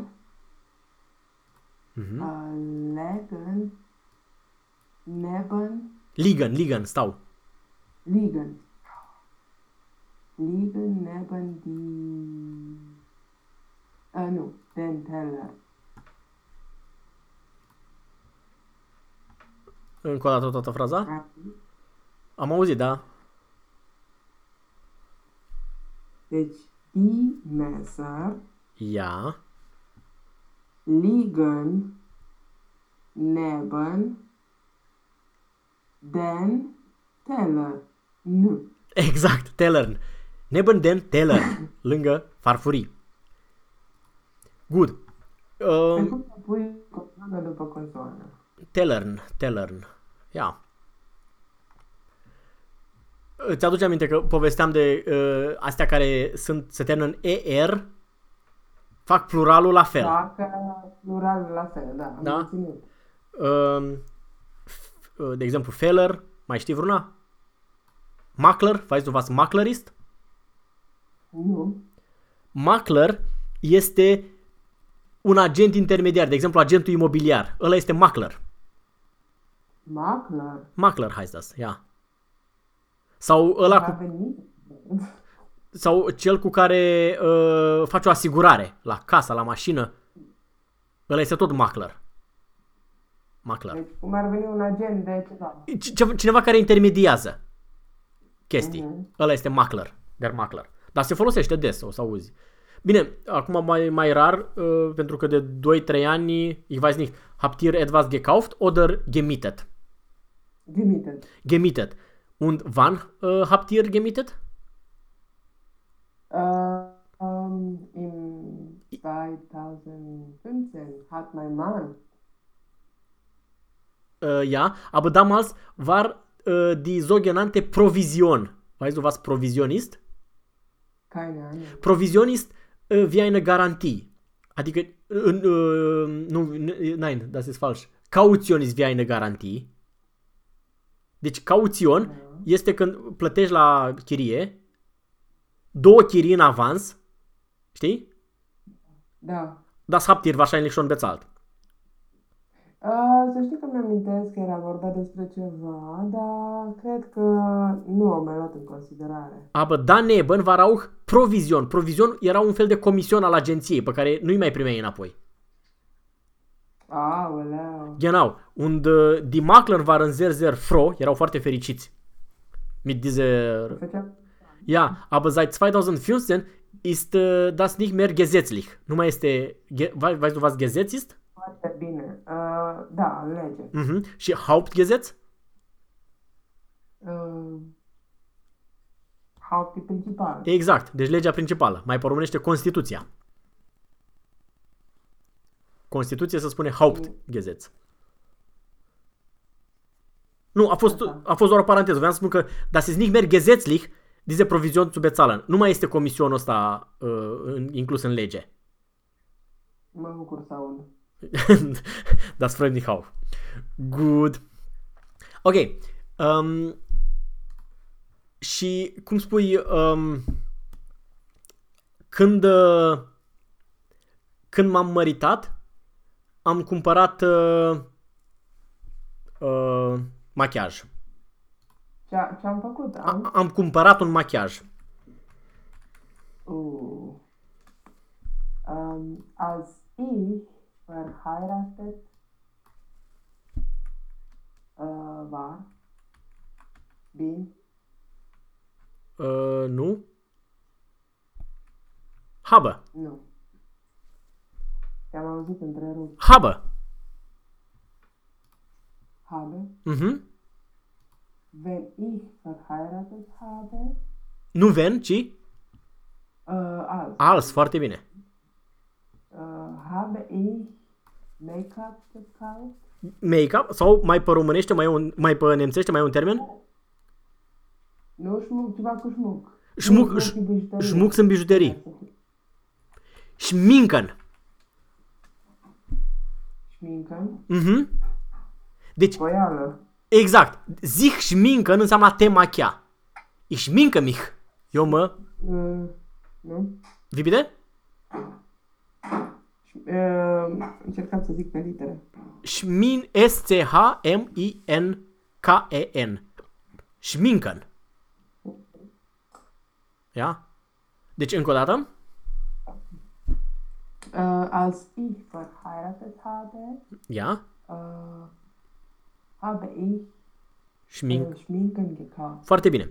[SPEAKER 2] Mhm.
[SPEAKER 1] äh, legen neben
[SPEAKER 2] Ligan, ligan, stau.
[SPEAKER 1] liegen. Liegen neben die... Äh, nu, den Teller.
[SPEAKER 2] Încă o dată toată fraza.
[SPEAKER 1] Rapid.
[SPEAKER 2] Am auzit, da?
[SPEAKER 1] Deci, die Messer
[SPEAKER 2] Ia.
[SPEAKER 1] liegen neben den Teller. Nu.
[SPEAKER 2] Exact, Tellern. Neben den Teller. lângă farfurii. Good.
[SPEAKER 1] Pe
[SPEAKER 2] Um,
[SPEAKER 1] cum să pui consoană după consoană?
[SPEAKER 2] Tellern, Tellern. Ia. Îți aduce aminte că povesteam de uh, astea care sunt, se termină în ER, fac pluralul la fel.
[SPEAKER 1] Dacă plural la fel, da, am
[SPEAKER 2] Da?
[SPEAKER 1] menținut.
[SPEAKER 2] Um, f- uh, de exemplu, Feller, mai știi vreuna? Makler, faci tu vas maklerist?
[SPEAKER 1] Nu.
[SPEAKER 2] Makler este un agent intermediar, de exemplu agentul imobiliar. Ăla este makler.
[SPEAKER 1] Makler.
[SPEAKER 2] Makler heißt das, ia. Sau ăla
[SPEAKER 1] A
[SPEAKER 2] cu,
[SPEAKER 1] venit?
[SPEAKER 2] sau cel cu care uh, faci o asigurare la casa, la mașină. Ăla este tot makler. Makler.
[SPEAKER 1] Deci cum ar veni un agent de ceva.
[SPEAKER 2] C- ce- cineva care intermediază chestii.
[SPEAKER 1] Mhm.
[SPEAKER 2] Ăla este makler, der makler. Dar se folosește des, o să auzi. Bine, acum mai, mai rar, uh, pentru că de 2-3 ani, ich weiß nicht, habt ihr etwas gekauft oder gemietet?
[SPEAKER 1] Gemietet.
[SPEAKER 2] Gemietet. Und wann uh, habt ihr gemietet?
[SPEAKER 1] Äh, ähm, Im 2015 hat mein Mann
[SPEAKER 2] Äh, ja, aber damals war äh, die sogenannte Provision. Weißt du, was Provision ist?
[SPEAKER 1] keine Ahnung.
[SPEAKER 2] Provision ist äh, wie eine Garantie. Adică, în, uh, nu, n- nein, das ist falsch. Caution ist wie eine Garantie. Deci, cauțion este când plătești la chirie două chirii în avans, știi?
[SPEAKER 1] Da.
[SPEAKER 2] Das habt ihr wahrscheinlich schon bezahlt.
[SPEAKER 1] Uh, să știi că mi-amintesc că era vorba despre ceva, dar cred că nu am mai luat în considerare.
[SPEAKER 2] Aber daneben war auch Provision. Provision era un fel de comision al agenției pe care nu-i mai primeai înapoi.
[SPEAKER 1] Aoleu.
[SPEAKER 2] Genau. Und uh, die Makler waren sehr, sehr froh, erau foarte fericiți. Mit dieser...
[SPEAKER 1] Făceam...
[SPEAKER 2] Ja, aber seit 2015 ist uh, das nicht mehr gesetzlich. Nu mai este... Ge, wei- weißt du, was Gesetz ist?
[SPEAKER 1] Foarte bine. Uh, da, lege.
[SPEAKER 2] Mhm. Și Hauptgesetz?
[SPEAKER 1] Uh, Haupt principal.
[SPEAKER 2] Exact. Deci legea principală. Mai pe românește Constituția. Constituție se spune Hauptgesetz. Nu, a fost, a fost doar o paranteză. Vreau să spun că das ist nicht mehr gesetzlich diese Provision zu bezahlen. Nu mai este comisionul ăsta uh, în- inclus în lege.
[SPEAKER 1] Mă bucur să aud.
[SPEAKER 2] Das freut mich auch. Good. Ok. Um, și cum spui, um, când, uh, când m-am măritat, am cumpărat uh, uh, machiaj.
[SPEAKER 1] Ce, ce-am făcut?
[SPEAKER 2] A,
[SPEAKER 1] Am?
[SPEAKER 2] am cumpărat un machiaj.
[SPEAKER 1] Uh. Um, als ich verheiratet uh, war, bin,
[SPEAKER 2] Uh, nu? Habe.
[SPEAKER 1] nu. Te-am auzit întrerupt.
[SPEAKER 2] Habe.
[SPEAKER 1] Habe,
[SPEAKER 2] Mhm.
[SPEAKER 1] wenn ich verheiratet habe,
[SPEAKER 2] Nu ven, ci
[SPEAKER 1] uh, als,
[SPEAKER 2] als. Foarte bine.
[SPEAKER 1] uh, habe ich Make-up gekauft?
[SPEAKER 2] Make-up sau mai pe românește, mai, e un, mai pe nemțește, mai e un termen?
[SPEAKER 1] Nu șmuc, ceva cu șmuc.
[SPEAKER 2] Șmuc,
[SPEAKER 1] Nu,
[SPEAKER 2] ș-
[SPEAKER 1] nu, bijuterie.
[SPEAKER 2] șmuc sunt bijuterii. Schminken.
[SPEAKER 1] Șmincă,
[SPEAKER 2] Mhm. Deci,
[SPEAKER 1] poială.
[SPEAKER 2] exact. Zic schminken înseamnă a te machia. Ich schminke mich. Eu mă...
[SPEAKER 1] Uh, nu?
[SPEAKER 2] Wie bitte?
[SPEAKER 1] Uh, încercam să zic pe litere.
[SPEAKER 2] Schmin, S-C-H-M-I-N-K-E-N. Schminken. Ja? Deci, încă o dată.
[SPEAKER 1] Uh, als ich verheiratet habe,
[SPEAKER 2] Ja?
[SPEAKER 1] uh, habe ich
[SPEAKER 2] Schmink.
[SPEAKER 1] uh, Schminken gekauft.
[SPEAKER 2] Foarte bine.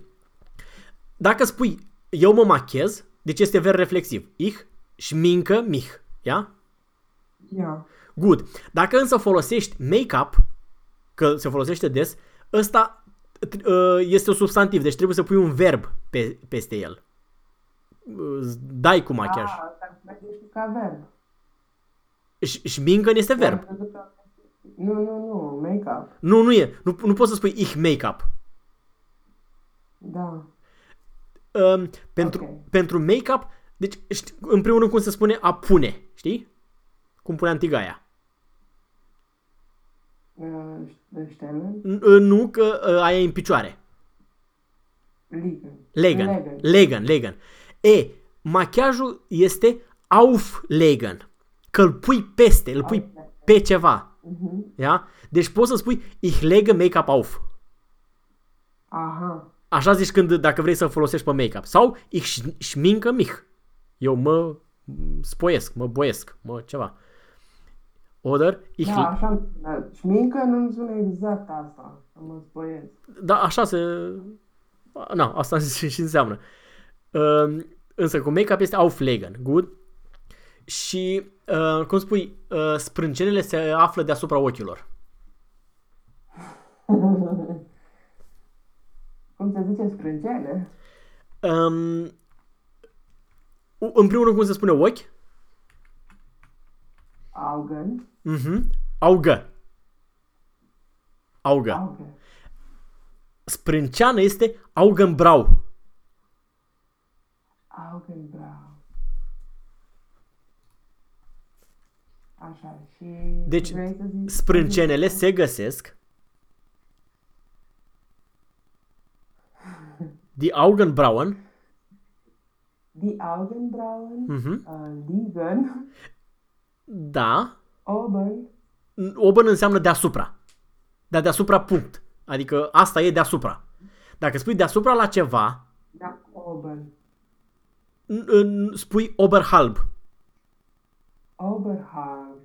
[SPEAKER 2] Dacă spui eu mă machez, deci este ver reflexiv. Ich schminke mich. Ja?
[SPEAKER 1] Ja.
[SPEAKER 2] Good. Dacă însă folosești make-up, că se folosește des, ăsta uh, este un substantiv, deci trebuie să pui un verb pe, peste el. Uh, Dai cu machiaj.
[SPEAKER 1] Ah, asta merge și ca verb.
[SPEAKER 2] Și Schminken este verb.
[SPEAKER 1] Am crezut că- Nu, nu, nu, make-up.
[SPEAKER 2] Nu, nu e. Nu, nu poți să spui ich make-up.
[SPEAKER 1] Da.
[SPEAKER 2] Um, pentru,
[SPEAKER 1] Ok.
[SPEAKER 2] pentru make-up, deci știi, în primul rând cum se spune a pune, știi? Cum pune antigaia.
[SPEAKER 1] Uh, Stellen.
[SPEAKER 2] N- uh, Nu că uh, aia e în picioare.
[SPEAKER 1] Liegen.
[SPEAKER 2] Legen.
[SPEAKER 1] Legen.
[SPEAKER 2] Legen, legen. E, machiajul este auflegen. Că îl pui peste, îl pui
[SPEAKER 1] Auflegen.
[SPEAKER 2] pe ceva.
[SPEAKER 1] Mhm.
[SPEAKER 2] Ja? Deci poți să spui ich lege make-up auf.
[SPEAKER 1] Aha.
[SPEAKER 2] Așa zici când, dacă vrei să folosești pe make-up. Sau ich sch- schminke mich. Eu mă spoiesc, mă boiesc, mă ceva. Oder ich...
[SPEAKER 1] Da, așa, da, șmincă nu-mi sună exact asta, să mă spoiesc.
[SPEAKER 2] Da, așa se... Na, asta [laughs] și înseamnă. Uh, însă cu make-up este auflegen. Good. Și, uh, cum spui, uh, sprâncenele se află deasupra ochilor. [laughs]
[SPEAKER 1] Cum se zice sprâncene?
[SPEAKER 2] Um, în primul rând, cum se spune ochi?
[SPEAKER 1] Augen.
[SPEAKER 2] Mhm. Augă. Augă.
[SPEAKER 1] Augen.
[SPEAKER 2] Sprânceană este Augenbrau.
[SPEAKER 1] Augenbrau. Așa, și
[SPEAKER 2] Deci,
[SPEAKER 1] vrei să zici...
[SPEAKER 2] Sprâncenele se găsesc. Die Augenbrauen.
[SPEAKER 1] Die Augenbrauen
[SPEAKER 2] Mhm.
[SPEAKER 1] uh, liegen
[SPEAKER 2] Da.
[SPEAKER 1] Oben
[SPEAKER 2] Oben înseamnă deasupra. Dar deasupra punct. Adică asta e deasupra. Dacă spui deasupra la ceva,
[SPEAKER 1] da oben.
[SPEAKER 2] n- n- spui oberhalb.
[SPEAKER 1] Oberhalb.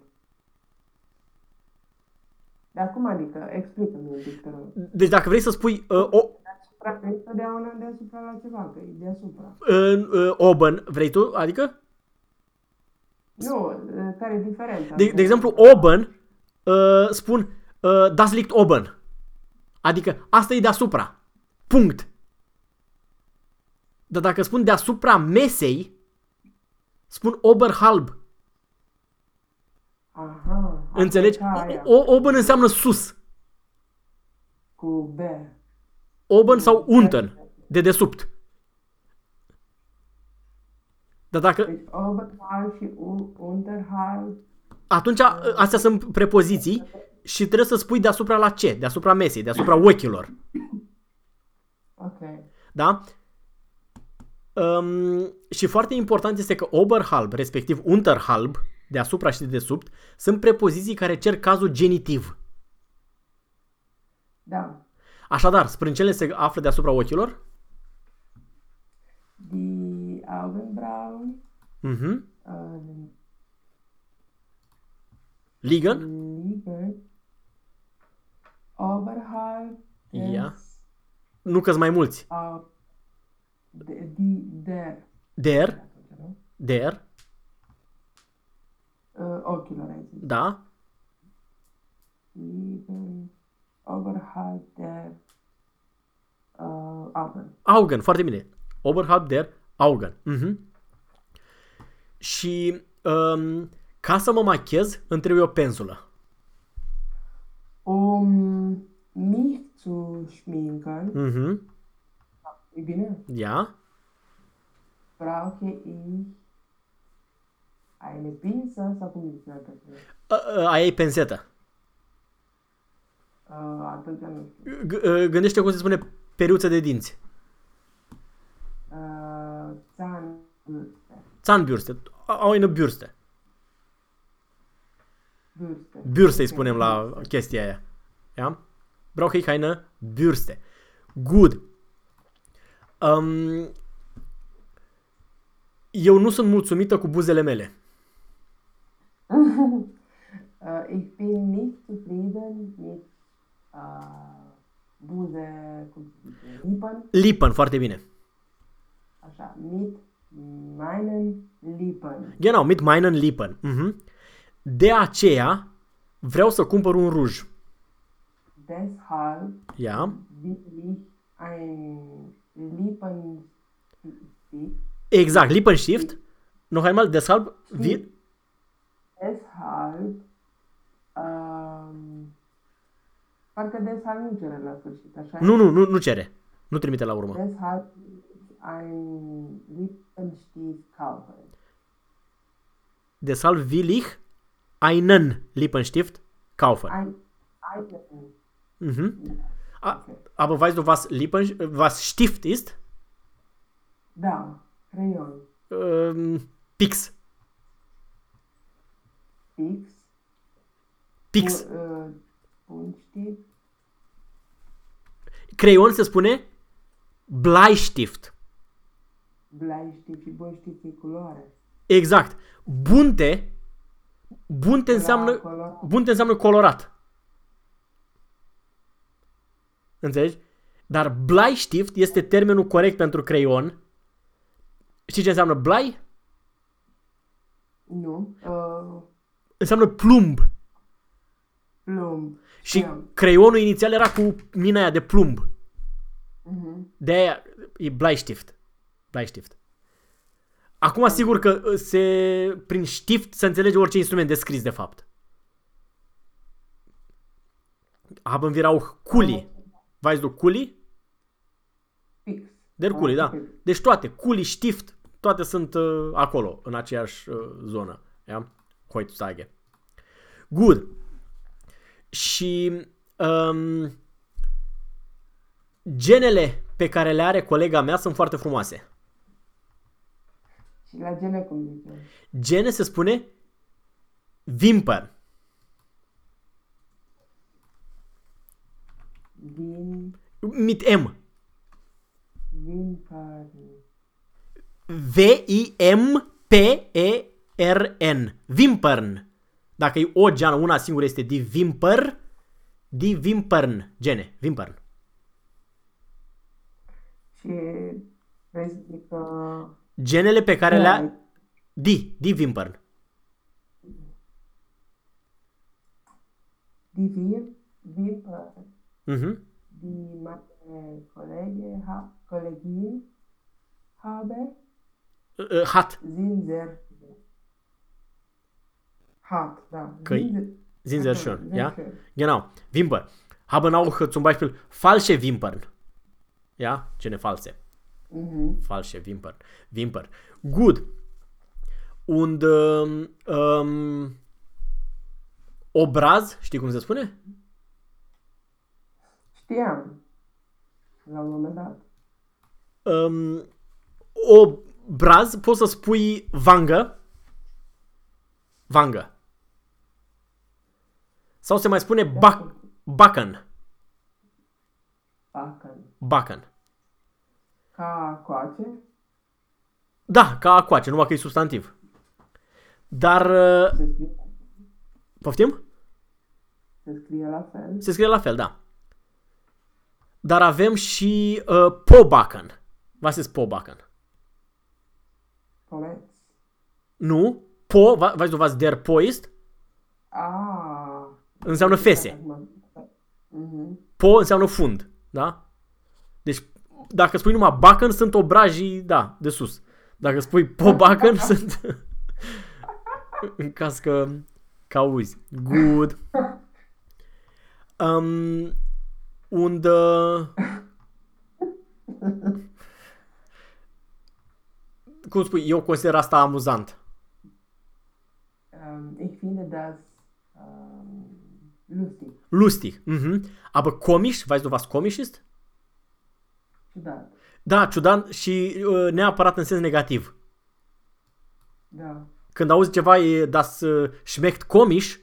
[SPEAKER 1] Dar cum adică? Explică-mi un pic, te rog.
[SPEAKER 2] Deci dacă vrei să spui uh, o,
[SPEAKER 1] Deasupra, că e totdeauna deasupra la ceva, că e deasupra.
[SPEAKER 2] uh, uh, oben, vrei tu? Adică?
[SPEAKER 1] Nu, uh, care e diferența?
[SPEAKER 2] De,
[SPEAKER 1] între-
[SPEAKER 2] de exemplu, oben, uh, spun uh, das liegt oben. Adică asta e deasupra. Punct. Dar dacă spun deasupra mesei, spun oberhalb.
[SPEAKER 1] Aha. asta
[SPEAKER 2] Înțelegi?
[SPEAKER 1] e ca aia,
[SPEAKER 2] O, oben înseamnă sus.
[SPEAKER 1] Cu B.
[SPEAKER 2] Oben sau unten, de desubt. Dar dacă...
[SPEAKER 1] Deci Oberhalb și U- Unterhalb
[SPEAKER 2] Atunci, astea sunt prepoziții și trebuie să spui deasupra la ce? Deasupra mesei, deasupra ochilor.
[SPEAKER 1] Ok.
[SPEAKER 2] Da? Um, și foarte important este că Oberhalb, respectiv Unterhalb, deasupra și de desubt, sunt prepoziții care cer cazul genitiv.
[SPEAKER 1] Da.
[SPEAKER 2] Așadar, sprâncele se află deasupra ochilor.
[SPEAKER 1] Die Augenbrauen
[SPEAKER 2] Mhm.
[SPEAKER 1] äh,
[SPEAKER 2] Liegen.
[SPEAKER 1] liegen oberhalb des
[SPEAKER 2] Ja. Nu că mai mulți.
[SPEAKER 1] Au- de, die, der,
[SPEAKER 2] Der,
[SPEAKER 1] nu?
[SPEAKER 2] der,
[SPEAKER 1] Uh, ochilor ai zis.
[SPEAKER 2] da.
[SPEAKER 1] Liegen oberhalb der uh, Augen.
[SPEAKER 2] Augen, foarte bine. Oberhalb der Augen. Mhm. Și um, ca să mă machez, îmi trebuie o penzulă.
[SPEAKER 1] Um mich zu schminken,
[SPEAKER 2] Mhm.
[SPEAKER 1] e bine,
[SPEAKER 2] Ja.
[SPEAKER 1] brauche ich eine Pinză sau cum zice pe
[SPEAKER 2] A- a- Aia e pensetă.
[SPEAKER 1] uh, atunci nu știu.
[SPEAKER 2] G- uh, gândește cum se spune periuță de dinți.
[SPEAKER 1] Uh, Zahnbürste.
[SPEAKER 2] Zahnbürste. Au eine Bürste.
[SPEAKER 1] Bürste.
[SPEAKER 2] Bürste îi
[SPEAKER 1] Ok,
[SPEAKER 2] spunem la
[SPEAKER 1] Bürste.
[SPEAKER 2] chestia aia. Ja? Brauche ich eine Bürste. Good. Um, eu nu sunt mulțumită cu buzele mele.
[SPEAKER 1] Äh, [laughs] ich bin nicht zufrieden mit äh, Buse, cum se zice, Lippen,
[SPEAKER 2] Lippen, foarte bine.
[SPEAKER 1] așa, mit meinen Lippen.
[SPEAKER 2] Genau, mit meinen Lippen. Mhm. De aceea vreau să cumpăr un ruj.
[SPEAKER 1] Deshalb
[SPEAKER 2] Ja.
[SPEAKER 1] will ich ein Lippenstift,
[SPEAKER 2] Exact, Lippenstift. Noch einmal, deshalb wir,
[SPEAKER 1] deshalb, ähm, parcă deshalb nu cere la sfârșit, așa?
[SPEAKER 2] Nu, nu, nu, nu cere. Nu trimite la urmă.
[SPEAKER 1] Deshalb will ich ein Lippenstift kaufen.
[SPEAKER 2] Deshalb will ich einen Lippenstift kaufen.
[SPEAKER 1] Ein eigenen.
[SPEAKER 2] Mhm. A- Aber weißt du, was Lippen, was Stift ist?
[SPEAKER 1] Da, creion.
[SPEAKER 2] Ähm, Pix. Pix.
[SPEAKER 1] Bu- uh, Buntstift.
[SPEAKER 2] Creion se spune Bleistift.
[SPEAKER 1] Bleistift și bunstift e culoare.
[SPEAKER 2] Exact. Bunte, bunte înseamnă,
[SPEAKER 1] colorat.
[SPEAKER 2] bunte înseamnă colorat. Înțelegi? Dar Bleistift este termenul corect pentru creion. Știi ce înseamnă blai?
[SPEAKER 1] Nu. Uh,
[SPEAKER 2] Înseamnă plumb.
[SPEAKER 1] plumb.
[SPEAKER 2] Și
[SPEAKER 1] Știam.
[SPEAKER 2] creionul inițial era cu mina aia de plumb.
[SPEAKER 1] Mhm.
[SPEAKER 2] De aia e Bleistift. Bleistift. Acum sigur că uh, se, prin stift se înțelege orice instrument descris de fapt. Haben wir auch Kuli. Weißt du Kuli?
[SPEAKER 1] Fix.
[SPEAKER 2] Der Kuli, da.
[SPEAKER 1] Fix.
[SPEAKER 2] Deci toate, Kuli, Stift, toate sunt uh, acolo, în aceeași uh, zonă. Ja? Heutzutage. Good. Și um, genele pe care le are colega mea sunt foarte frumoase.
[SPEAKER 1] Și la gene cum zice?
[SPEAKER 2] Gene se spune Wimper.
[SPEAKER 1] Vin,
[SPEAKER 2] Mit M.
[SPEAKER 1] Wimpern.
[SPEAKER 2] V-I-M-P-E-R-N. Wimpern. Dacă e o geană, una singură este di Wimper, di Wimpern. Gene, Wimpern.
[SPEAKER 1] Și vrei să zic că...
[SPEAKER 2] Genele pe care
[SPEAKER 1] Da.
[SPEAKER 2] le-a... Di, di Wimpern.
[SPEAKER 1] Die wir, Wimpern,
[SPEAKER 2] Mhm.
[SPEAKER 1] die meine Kollege, ha, Kollegin habe,
[SPEAKER 2] Uh, Hat.
[SPEAKER 1] sind sehr hart, da.
[SPEAKER 2] Că-
[SPEAKER 1] Sind-
[SPEAKER 2] Sind sehr
[SPEAKER 1] Aha,
[SPEAKER 2] schön,
[SPEAKER 1] sehr
[SPEAKER 2] ja?
[SPEAKER 1] schön.
[SPEAKER 2] Genau. Wimper. Haben auch zum Beispiel falsche Wimpern. Ja, Gene false.
[SPEAKER 1] Mhm.
[SPEAKER 2] Falsche Wimpern. Wimper. Gut. Und ähm, ähm, Obraz, știi cum se spune?
[SPEAKER 1] Știam. La un moment dat.
[SPEAKER 2] Um, obraz, poți să spui vangă. Vangă. Sau se mai spune bac, bacan.
[SPEAKER 1] Bacan.
[SPEAKER 2] Bacan.
[SPEAKER 1] Ca coace?
[SPEAKER 2] Da, ca acoace, numai că e substantiv. Dar, uh,
[SPEAKER 1] Se scrie,
[SPEAKER 2] poftim?
[SPEAKER 1] se scrie la fel.
[SPEAKER 2] Se scrie la fel, da. Dar avem și uh, pobacan. Was ist pobacan?
[SPEAKER 1] Coleț.
[SPEAKER 2] Nu? Po, wa- weißt du was der Po ist?
[SPEAKER 1] Ah.
[SPEAKER 2] Înseamnă fese.
[SPEAKER 1] Mhm.
[SPEAKER 2] Po înseamnă fund, da? Deci, dacă spui numai bacan, sunt obrajii, da, de sus. Dacă spui pobacan, [laughs] sunt... în caz că, că auzi. Good. Um, und... Uh, cum spui, eu consider asta amuzant.
[SPEAKER 1] Ähm, ich finde das ähm, lustig.
[SPEAKER 2] Lustig. Mhm. Aber komisch, weißt du was komisch ist?
[SPEAKER 1] Ciudat.
[SPEAKER 2] Da, ciudat și uh, neapărat în sens negativ.
[SPEAKER 1] Da.
[SPEAKER 2] Când auzi ceva e das uh, schmeckt komisch,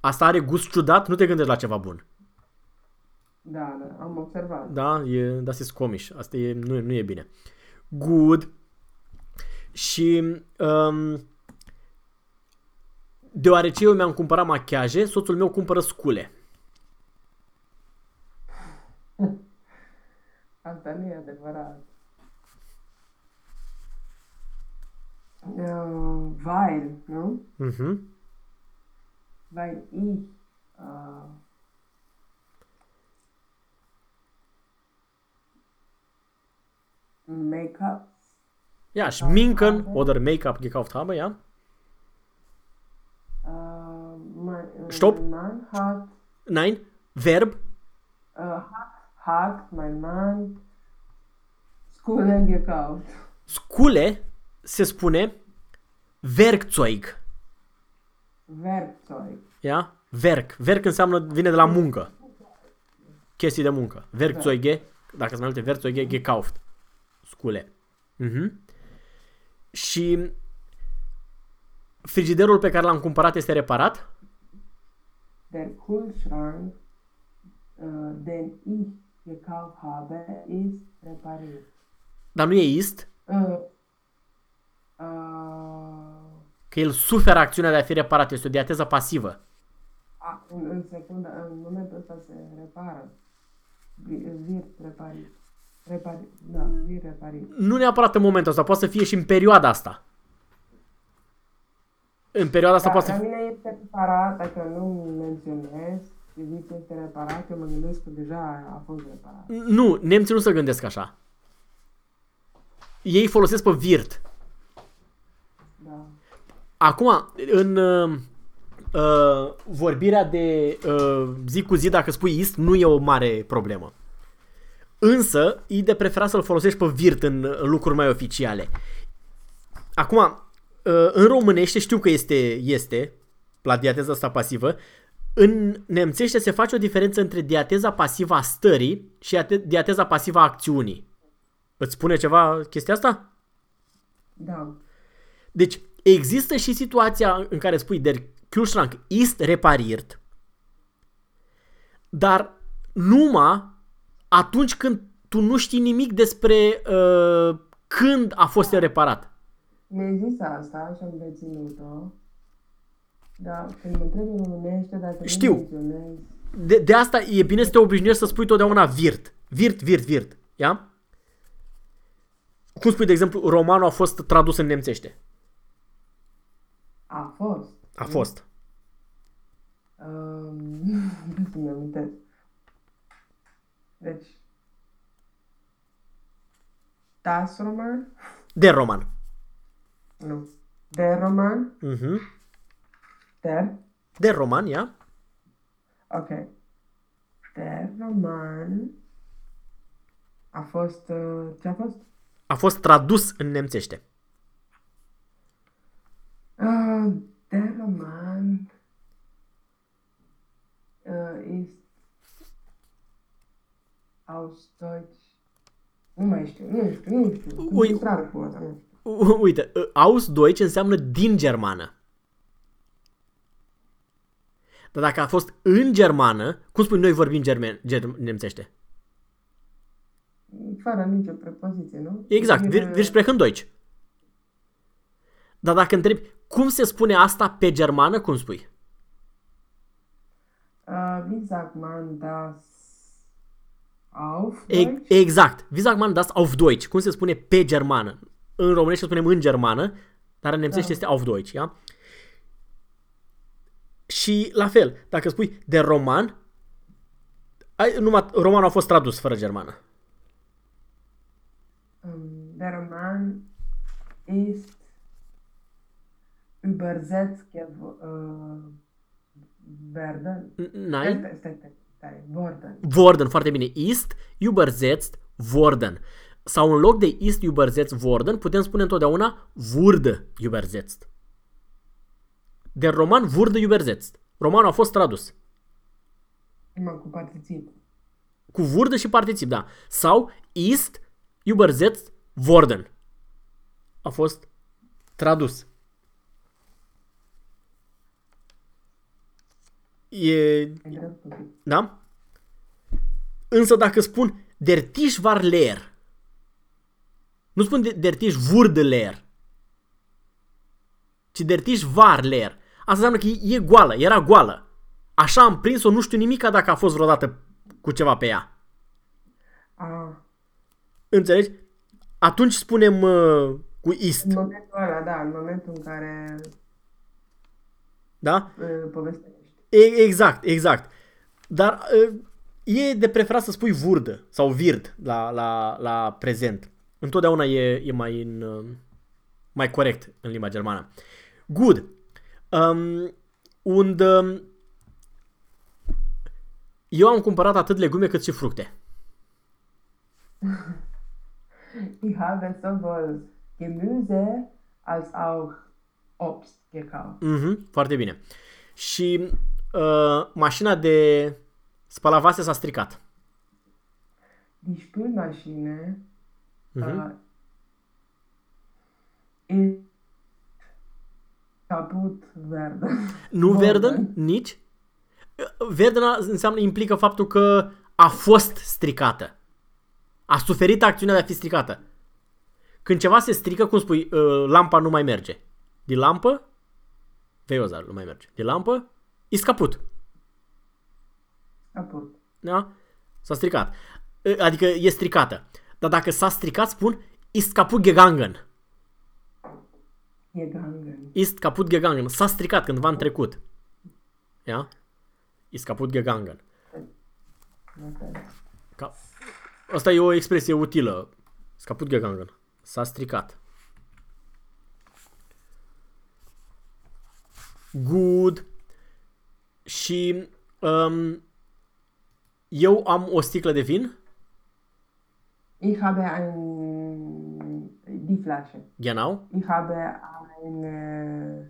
[SPEAKER 2] asta are gust ciudat, nu te gândești la ceva bun.
[SPEAKER 1] Da, da, am observat.
[SPEAKER 2] Da, e, das ist komisch. Asta e, nu, e- nu e bine. Good. Și um, deoarece eu mi-am cumpărat machiaje, soțul meu cumpără scule.
[SPEAKER 1] Weil, nu?
[SPEAKER 2] Mhm.
[SPEAKER 1] Weil ich uh, Make-up
[SPEAKER 2] Ja, schminken oder Make-up gekauft habe, ja.
[SPEAKER 1] mein,
[SPEAKER 2] Stopp.
[SPEAKER 1] mein Mann hat,
[SPEAKER 2] Nein, Verb,
[SPEAKER 1] äh, hat, hat mein Mann Schulen gekauft.
[SPEAKER 2] scule se spune Werkzeug.
[SPEAKER 1] Werkzeug.
[SPEAKER 2] Ja? Werk. Werk înseamnă, vine de la muncă. Chestii de muncă. Werkzeuge, dacă sunt mai multe Werkzeuge, gekauft. Scule. Mhm. Și frigiderul pe care l-am cumpărat este reparat?
[SPEAKER 1] Der Kühlschrank, äh, den ich gekauft habe, ist repariert.
[SPEAKER 2] Dar nu e ist,
[SPEAKER 1] Äh, äh,
[SPEAKER 2] că el suferă acțiunea de a fi reparat. Este o diateză pasivă.
[SPEAKER 1] a, în, în secunda, în momentul ăsta se repară. Vi- Vir reparit. Reparit, da, vir reparit.
[SPEAKER 2] Nu neapărat în momentul ăsta, poate să fie și în perioada asta. În perioada asta
[SPEAKER 1] Da,
[SPEAKER 2] poate să
[SPEAKER 1] la
[SPEAKER 2] fie...
[SPEAKER 1] mine este reparat, dacă nu menționez, și zic că este reparat, eu mă gândesc că deja a fost reparat.
[SPEAKER 2] Nu, nemții nu se gândesc așa. Ei folosesc pe virt.
[SPEAKER 1] Da.
[SPEAKER 2] Acum, în uh, uh, vorbirea de uh, zi cu zi, dacă spui ist, nu e o mare problemă. Însă, e de preferat să-l folosești pe virt în, în lucruri mai oficiale. Acum, uh, în românește știu că este, este la diateza asta pasivă, în nemțește se face o diferență între diateza pasivă a stării și ate- diateza pasivă a acțiunii. Îți spune ceva chestia asta?
[SPEAKER 1] Da.
[SPEAKER 2] Deci există și situația în care spui der Kühlschrank ist repariert, dar numai atunci când tu nu știi nimic despre uh, când a fost el reparat.
[SPEAKER 1] Mi-ai zis asta și am reținut-o. Da, când mă întreb în românește, dacă
[SPEAKER 2] Știu.
[SPEAKER 1] nu menționez,
[SPEAKER 2] De, de asta e bine să te obișnuiești să spui totdeauna virt. Virt, virt, virt. Ia? Cum spui, de exemplu, romanul a fost tradus în nemțește.
[SPEAKER 1] a fost.
[SPEAKER 2] A fost.
[SPEAKER 1] Um, să-mi [laughs] amintesc. Deci, Das Roman?
[SPEAKER 2] De roman.
[SPEAKER 1] Nu. Der Roman?
[SPEAKER 2] Mhm.
[SPEAKER 1] Șter?
[SPEAKER 2] De roman, ia.
[SPEAKER 1] Ok. Șter roman a fost... Uh, ce a fost?
[SPEAKER 2] A fost tradus în nemțește.
[SPEAKER 1] Uh, de roman... Ah, uh, aus Deutsch... Nu mai știu, nu știu, nu știu.
[SPEAKER 2] Ui, Ui, uite, aus Deutsch înseamnă din germană. Dar dacă a fost în germană, cum spui noi vorbim germen, ger, nemțește?
[SPEAKER 1] Fără nicio prepoziție, nu?
[SPEAKER 2] Exact, wir,
[SPEAKER 1] Vine-
[SPEAKER 2] wir sprechen Deutsch. Dar dacă întrebi cum se spune asta pe germană, cum spui?
[SPEAKER 1] Uh, wie sagt man das auf
[SPEAKER 2] E-
[SPEAKER 1] Deutsch?
[SPEAKER 2] exact. Wie sagt man das auf Deutsch? Cum se spune pe germană? În românește spunem în germană, dar în nemțește
[SPEAKER 1] Da.
[SPEAKER 2] este auf Deutsch, ia? Și la fel, dacă spui de roman, ai, numai romanul a fost tradus fără germană.
[SPEAKER 1] Ähm, der Roman ist übersetzt gew- äh, werden.
[SPEAKER 2] N- N-ai?
[SPEAKER 1] Stai, stai, stai, stai, worden.
[SPEAKER 2] Worden, foarte bine. Ist übersetzt worden. Sau în loc de ist übersetzt worden, putem spune întotdeauna wurde übersetzt. Der roman wurde übersetzt. Romanul a fost tradus.
[SPEAKER 1] Immer cu particip.
[SPEAKER 2] Cu wurde și particip, da. Sau ist übersetzt worden. A fost tradus. E
[SPEAKER 1] E drept un pic.
[SPEAKER 2] Da? Însă dacă spun der Tisch war leer, nu spun de- der Tisch wurde leer, ci der Tisch war leer. Asta înseamnă că e, e goală, era goală. Așa am prins-o, nu știu nimica dacă a fost vreodată cu ceva pe ea.
[SPEAKER 1] Ah,
[SPEAKER 2] Înțelegi? Atunci spunem uh, cu ist,
[SPEAKER 1] în momentul ăla, da, în momentul în care
[SPEAKER 2] da?
[SPEAKER 1] uh, povestești.
[SPEAKER 2] E, exact, exact. Dar uh, e de preferat să spui vurdă sau vird la, la, la prezent. Întotdeauna e, e mai, în, uh, mai corect în limba germană. Good. Um, und, um, eu am cumpărat atât legume cât și fructe. [laughs]
[SPEAKER 1] Ich habe sowohl Gemüse als auch Obst gekauft.
[SPEAKER 2] Mhm, foarte bine. Și uh, mașina de spălat vase s-a stricat.
[SPEAKER 1] Die Spülmaschine
[SPEAKER 2] Mhm.
[SPEAKER 1] äh, ist kaputt werden.
[SPEAKER 2] Nu
[SPEAKER 1] Golden.
[SPEAKER 2] Verden, nici. Verden înseamnă, implică faptul că a fost stricată. A suferit acțiunea de a fi stricată. Când ceva se strică, cum spui, uh, lampa nu mai merge. De lampă, veioza nu mai merge. De lampă, e scaput.
[SPEAKER 1] kaputt.
[SPEAKER 2] Da? S-a stricat. Uh, Adică e stricată. Dar dacă s-a stricat, spun, ist kaputt gegangen.
[SPEAKER 1] Gegangen.
[SPEAKER 2] Ist kaputt gegangen. S-a stricat cândva în trecut. Ia? Ist kaputt gegangen.
[SPEAKER 1] Okay.
[SPEAKER 2] Ca... Asta e o expresie utilă. Scaput gegangen. S-a stricat. Good. Și um, eu am o sticlă de vin.
[SPEAKER 1] Ich habe ein, die Flasche.
[SPEAKER 2] Genau.
[SPEAKER 1] Ich habe ein, äh,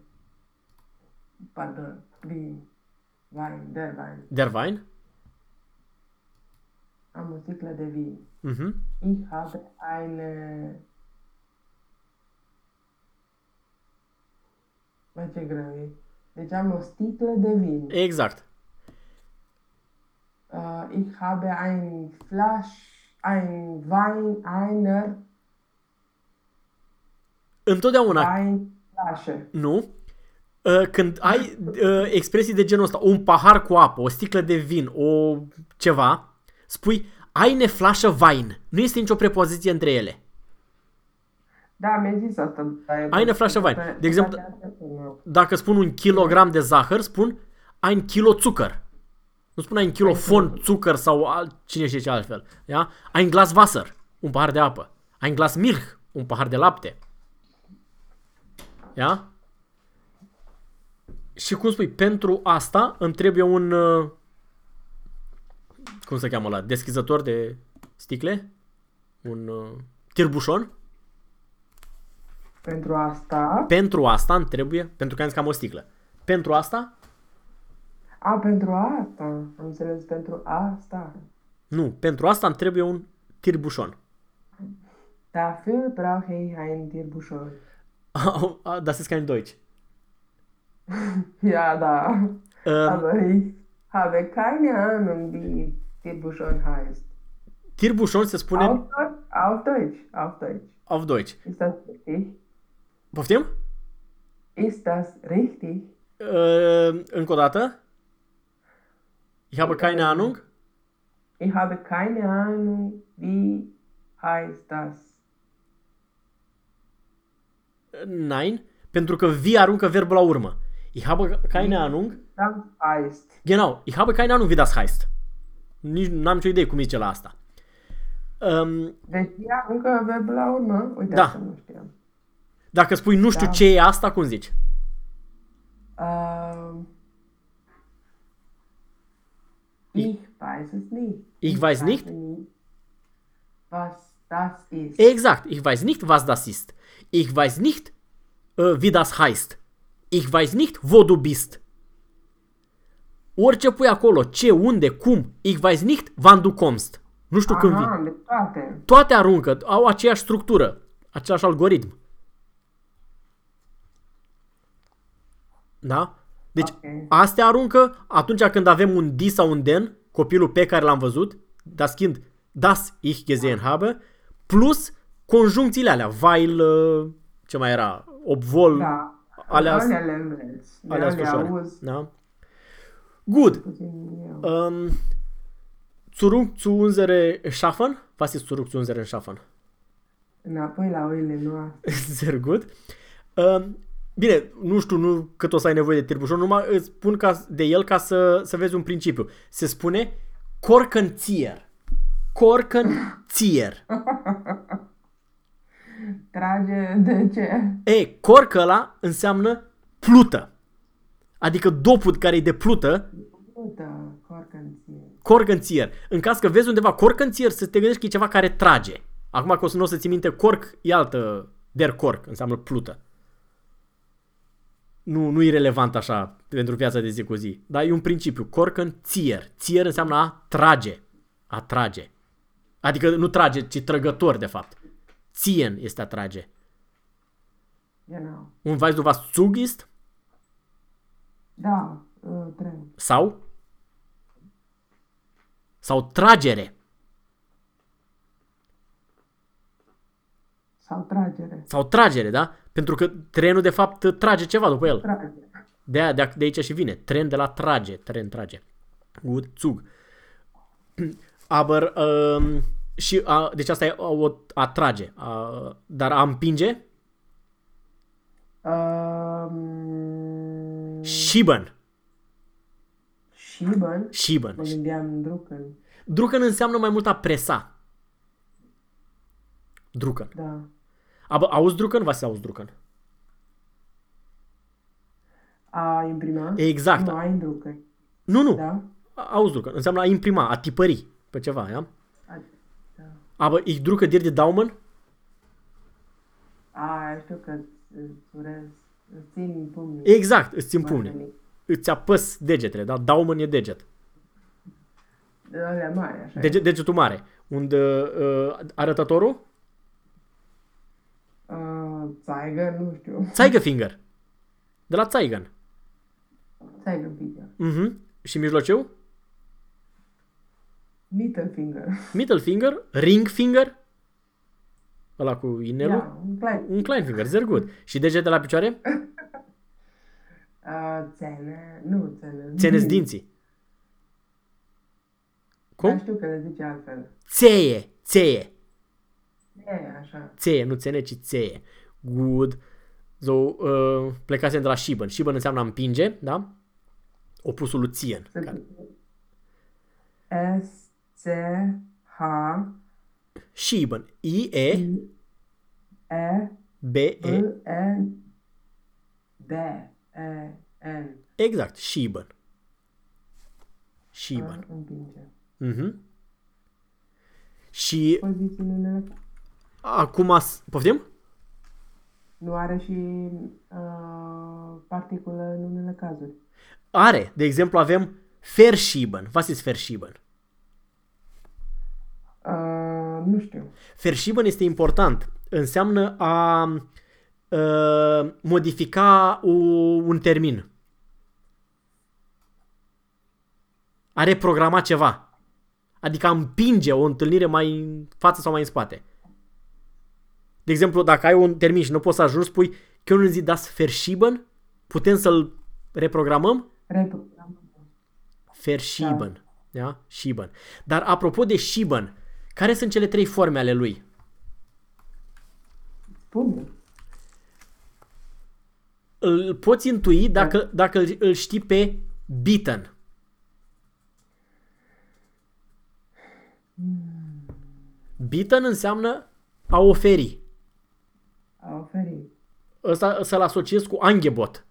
[SPEAKER 1] pardon, Wein, Wein, der Wein.
[SPEAKER 2] Der Wein.
[SPEAKER 1] Am o sticlă de vin.
[SPEAKER 2] Mhm.
[SPEAKER 1] Ich habe eine, Bă, ce greu e. Deci am o sticlă de vin.
[SPEAKER 2] Exact.
[SPEAKER 1] Uh, ich habe ein Flasch, ein Wein, einer
[SPEAKER 2] Întotdeauna,
[SPEAKER 1] Weinflasche.
[SPEAKER 2] nu? Uh, Când ai uh, expresii de genul ăsta, un pahar cu apă, o sticlă de vin, o ceva, spui eine Flasche Wein. Nu este nicio prepoziție între ele.
[SPEAKER 1] Da, mi-ai zis asta. dar-
[SPEAKER 2] Eine Flasche Wein.
[SPEAKER 1] Pe-
[SPEAKER 2] De exemplu,
[SPEAKER 1] pe- nu.
[SPEAKER 2] Dacă spun un kilogram de zahăr, spun ein kilo zucker. Nu spun ein kilo von zucker sau alt, cine știe ce altfel. Ja? Ein glas Wasser, un pahar de apă. Ein glas Milch, un pahar de lapte. Ja? Și cum spui, pentru asta îmi trebuie un uh, cum se cheamă la deschizător de sticle? Un uh, tirbușon?
[SPEAKER 1] Pentru asta...
[SPEAKER 2] Pentru asta îmi trebuie, pentru că am zis că am o sticlă. Pentru asta
[SPEAKER 1] A, pentru asta. Am înțeles, pentru asta.
[SPEAKER 2] Nu, pentru asta îmi trebuie un tirbușon.
[SPEAKER 1] Dafür brauche ich ein Tirbuschon. [laughs]
[SPEAKER 2] das ist kein Deutsch. [laughs]
[SPEAKER 1] Ja, da.
[SPEAKER 2] Um,
[SPEAKER 1] Aber ich habe keine Ahnung, wie Tirbuschon heißt.
[SPEAKER 2] tirbușon se spune
[SPEAKER 1] Auf, auf Deutsch, auf Deutsch.
[SPEAKER 2] auf Deutsch.
[SPEAKER 1] Ist das richtig?
[SPEAKER 2] Poftim?
[SPEAKER 1] Ist das richtig?
[SPEAKER 2] Uh, încă o dată. Ich habe keine Ahnung.
[SPEAKER 1] Ich habe keine Ahnung, wie heißt das.
[SPEAKER 2] Nein. Pentru că vi aruncă verbul la urmă. Ich habe keine Ahnung.
[SPEAKER 1] Das heißt.
[SPEAKER 2] Genau. Ich habe keine Ahnung, wie das heißt. Nici n-am nicio idee cum zice la asta. Um,
[SPEAKER 1] Deci ea încă verbul la urmă? Uite,
[SPEAKER 2] Da.
[SPEAKER 1] asta nu știam.
[SPEAKER 2] dacă spui nu știu
[SPEAKER 1] Da.
[SPEAKER 2] ce e asta, cum zici?
[SPEAKER 1] Ähm, ich weiß es nicht.
[SPEAKER 2] Ich weiß nicht?
[SPEAKER 1] nicht, was das ist.
[SPEAKER 2] Exact. Ich weiß nicht, was das ist. Ich weiß nicht, uh, wie das heißt. Ich weiß nicht, wo du bist. Orice pui acolo, ce, unde, cum, ich weiß nicht, wann du kommst. Nu știu când vii.
[SPEAKER 1] Aha, de toate.
[SPEAKER 2] Toate aruncă, au aceeași structură, același algoritm. Da? Deci
[SPEAKER 1] Ok.
[SPEAKER 2] astea aruncă atunci când avem un di sau un den, copilul pe care l-am văzut, das Kind, das ich gesehen habe, plus conjuncțiile alea, weil, uh, ce mai era, obvol,
[SPEAKER 1] Da.
[SPEAKER 2] alea,
[SPEAKER 1] Alea le înveți.
[SPEAKER 2] alea
[SPEAKER 1] le
[SPEAKER 2] ușoare.
[SPEAKER 1] auzi
[SPEAKER 2] Da? Good.
[SPEAKER 1] puțin eu.
[SPEAKER 2] Um, zurück zu unsere Schaffen. Was ist zurück zu unseren Schaffen?
[SPEAKER 1] Înapoi la oile noastre. [laughs]
[SPEAKER 2] Sehr gut. Um, bine, nu știu nu cât o să ai nevoie de tirbușon, numai îți spun ca, de el ca să, să vezi un principiu. Se spune Korkenzieher. Korkenzieher. [laughs]
[SPEAKER 1] Trage de ce?
[SPEAKER 2] E, corc ăla înseamnă plută. Adică dopul care e de plută,
[SPEAKER 1] Uite, corcănție.
[SPEAKER 2] Korkenzieher. În caz că vezi undeva Korkenzieher, să te gândești că e ceva care trage. Acum că o să nu o să ți minte corc, e altă der cork, înseamnă plută. Nu, nu e relevant așa pentru viața de zi cu zi. Dar e un principiu. Korkenzieher. Zier înseamnă a trage. A trage. Adică nu trage, ci trăgător, de fapt. Ziehen este a trage.
[SPEAKER 1] Genau.
[SPEAKER 2] Un weißt du was Zug ist?
[SPEAKER 1] Da, uh, tren.
[SPEAKER 2] Sau? Sau tragere.
[SPEAKER 1] Sau tragere.
[SPEAKER 2] Sau tragere, da? Pentru că trenul de fapt trage ceva după el.
[SPEAKER 1] Trage.
[SPEAKER 2] De, aia, de, de aici și vine. Tren de la trage. Tren trage. Gut, Zug. [clears throat] Aber, um, și, a, deci asta e o a trage. A, dar a împinge?
[SPEAKER 1] Um,
[SPEAKER 2] Schieben.
[SPEAKER 1] Schieben.
[SPEAKER 2] Schieben.
[SPEAKER 1] Mă gândeam Drucken.
[SPEAKER 2] Drucken înseamnă mai mult a presa. Drucken.
[SPEAKER 1] Da.
[SPEAKER 2] Aber Ausdrucken? Was ist Ausdrucken?
[SPEAKER 1] A imprima?
[SPEAKER 2] Exact.
[SPEAKER 1] Nu, a Drucken.
[SPEAKER 2] Nu, nu.
[SPEAKER 1] Da?
[SPEAKER 2] Ausdrucken. Înseamnă a imprima, a tipări pe ceva, ja?
[SPEAKER 1] A, da.
[SPEAKER 2] Aber ich drucke dir die Daumen.
[SPEAKER 1] A, știu că îți urez, îți țin pumnii.
[SPEAKER 2] Exact, îți țin pumnii.
[SPEAKER 1] Mai
[SPEAKER 2] Îți apăs degetele, da? Daumen e deget.
[SPEAKER 1] De alea mari, așa.
[SPEAKER 2] Dege, degetul mare. Unde uh, arătătorul?
[SPEAKER 1] Uh, Zeiger, nu știu.
[SPEAKER 2] Zeigefinger. De la Zeigen.
[SPEAKER 1] Zeiger finger.
[SPEAKER 2] Mhm. Și mijlociu?
[SPEAKER 1] Mittelfinger. [laughs]
[SPEAKER 2] Middle finger, ring finger. Ăla cu inelul.
[SPEAKER 1] Ja, un klein.
[SPEAKER 2] Un klein finger, very good. Și degete la picioare? [laughs]
[SPEAKER 1] Uh, țene, nu țene.
[SPEAKER 2] Țineți dinții.
[SPEAKER 1] Dar
[SPEAKER 2] Cum?
[SPEAKER 1] știu că le zice altfel.
[SPEAKER 2] Țeie, țeie.
[SPEAKER 1] E, așa.
[SPEAKER 2] Țeie, nu țene, ci țeie. Good. So, uh, plecasem de la Shiban. Shiban înseamnă a împinge, da? Opusul lui Zien.
[SPEAKER 1] Se
[SPEAKER 2] Care-
[SPEAKER 1] S, C, H,
[SPEAKER 2] Shiban. I-E,
[SPEAKER 1] I, E, B,
[SPEAKER 2] B-E.
[SPEAKER 1] E, D, E, N.
[SPEAKER 2] Exact, Shiban. Shiban.
[SPEAKER 1] Împinge.
[SPEAKER 2] Mhm. Și
[SPEAKER 1] Poziții în unele...
[SPEAKER 2] acum, as- poftim?
[SPEAKER 1] Nu are și uh, particulă în unele cazuri.
[SPEAKER 2] Are. De exemplu, avem Verschieben. Was ist Verschieben?
[SPEAKER 1] Uh, nu știu.
[SPEAKER 2] Verschieben este important. Înseamnă a uh, modifica u, un termin. A reprograma ceva. Adică a împinge o întâlnire mai în față sau mai în spate. De exemplu, dacă ai un termin și nu poți să ajungi, spui können Sie das verschieben? Putem să-l reprogramăm?
[SPEAKER 1] Reprogramăm.
[SPEAKER 2] Verschieben. Da? da? Schieben. Dar apropo de Schieben, care sunt cele trei forme ale lui?
[SPEAKER 1] Spune.
[SPEAKER 2] Îl poți intui dacă, dacă îl, îl știi pe bieten. Bieten înseamnă a oferi.
[SPEAKER 1] A oferi.
[SPEAKER 2] Ăsta să-l asociez cu Angebot.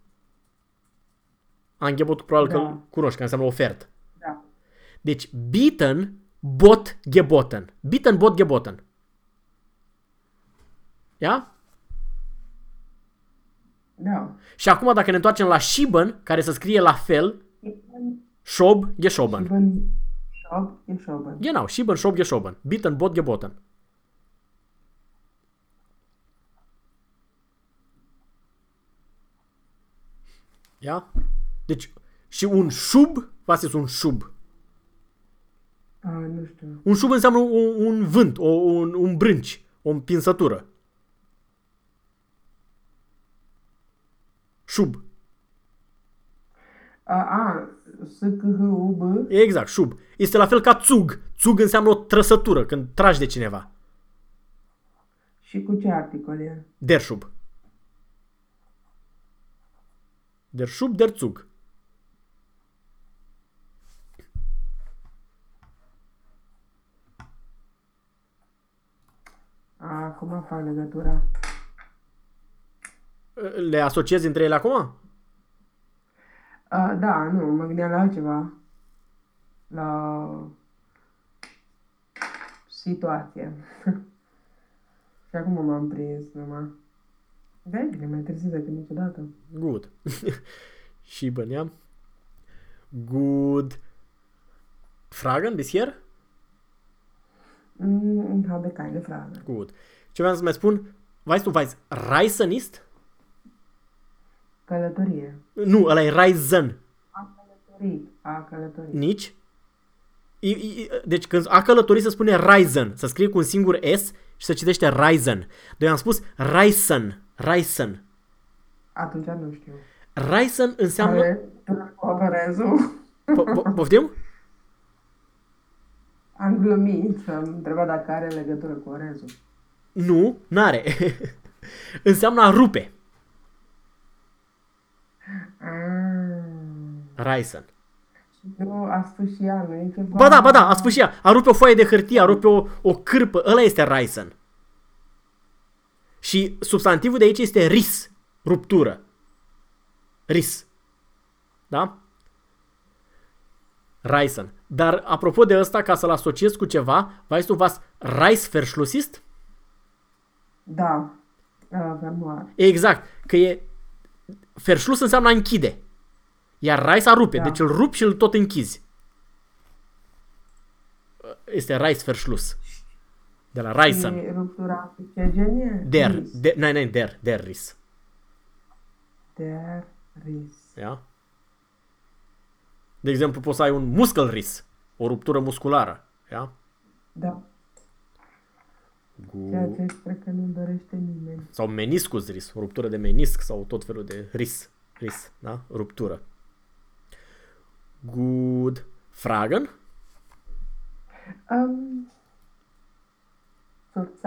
[SPEAKER 2] Angebot probabil
[SPEAKER 1] Da.
[SPEAKER 2] că îl cunoști, că înseamnă ofertă.
[SPEAKER 1] Da.
[SPEAKER 2] Deci bieten, bot, geboten. Bieten, bot, geboten. Ia?
[SPEAKER 1] Da.
[SPEAKER 2] Și acum dacă ne întoarcem la Schieben, care se scrie la fel, Schob, geschoben.
[SPEAKER 1] Schieben, Schob, geschoben.
[SPEAKER 2] Genau, Schieben, Schob, geschoben. Bieten, bot, geboten. Ia? Deci, și un șub, was este un șub?
[SPEAKER 1] A, nu știu.
[SPEAKER 2] Un șub înseamnă un, un vânt, o, un, un brânci, o împinsătură. Șub.
[SPEAKER 1] A, a S, C, H, U, B.
[SPEAKER 2] Exact, șub. Este la fel ca țug. Țug înseamnă o trăsătură, când tragi de cineva.
[SPEAKER 1] Și cu ce articol e?
[SPEAKER 2] Der șub. Der șub, der țug.
[SPEAKER 1] Acum fac legătura.
[SPEAKER 2] Le asociezi între ele acum?
[SPEAKER 1] A, da, nu, mă gândeam la altceva. La situație. [laughs] Și acum m-am prins numai. Da, e bine, mai târziu decât niciodată.
[SPEAKER 2] Good. [laughs] Schieben, ja. Good. Fragen bisher?
[SPEAKER 1] Mm, habe keine Frage.
[SPEAKER 2] Gut. Ce vreau să mai spun? Weißt du, weißt, Reisen ist?
[SPEAKER 1] Călătorie.
[SPEAKER 2] Nu, ăla e Reisen.
[SPEAKER 1] A călătorit. A călătorit.
[SPEAKER 2] Nici. I, i, deci când a călătorit se spune Reisen. Se scrie cu un singur S și se citește Reisen. Doi am spus Reisen. Reisen.
[SPEAKER 1] Atunci nu știu.
[SPEAKER 2] Reisen înseamnă...
[SPEAKER 1] Are operezul.
[SPEAKER 2] Po- po- Poftim?
[SPEAKER 1] Am glumit, am întrebat dacă are legătură cu orezul.
[SPEAKER 2] Nu, n-are. [laughs] înseamnă a rupe.
[SPEAKER 1] Ah.
[SPEAKER 2] Reisen.
[SPEAKER 1] Nu, a spus și ea, nu e ceva...
[SPEAKER 2] Ba da, ba da, a spus și ea. A rupe o foaie de hârtie, a rupe o, o cârpă. Ăla este Reisen. Și substantivul de aici este ris. Ruptură. Ris. Da? Reisen. Dar apropo de ăsta, ca să-l asociez cu ceva, weißt du was Reißverschluss ist?
[SPEAKER 1] Da. Uh, fermoar.
[SPEAKER 2] Exact, că e Verschluss înseamnă a închide. Iar Reis a rupe,
[SPEAKER 1] Da.
[SPEAKER 2] deci îl rupi și îl tot închizi. Este Reißverschluss. De la Reisen.
[SPEAKER 1] Și ruptura cu ce gen e?
[SPEAKER 2] Der,
[SPEAKER 1] Ris.
[SPEAKER 2] der, nein, nein, der, der Riss.
[SPEAKER 1] Der ris.
[SPEAKER 2] Ja? De exemplu, poți să ai un muskelriss, o ruptură musculară. Ja?
[SPEAKER 1] Da. Ceea
[SPEAKER 2] Gu...
[SPEAKER 1] ce cred că nu dorește nimeni.
[SPEAKER 2] Sau meniscus ris, o ruptură de menisc sau tot felul de ris. Ris, da? Ruptură. Good. Fragen?
[SPEAKER 1] Um,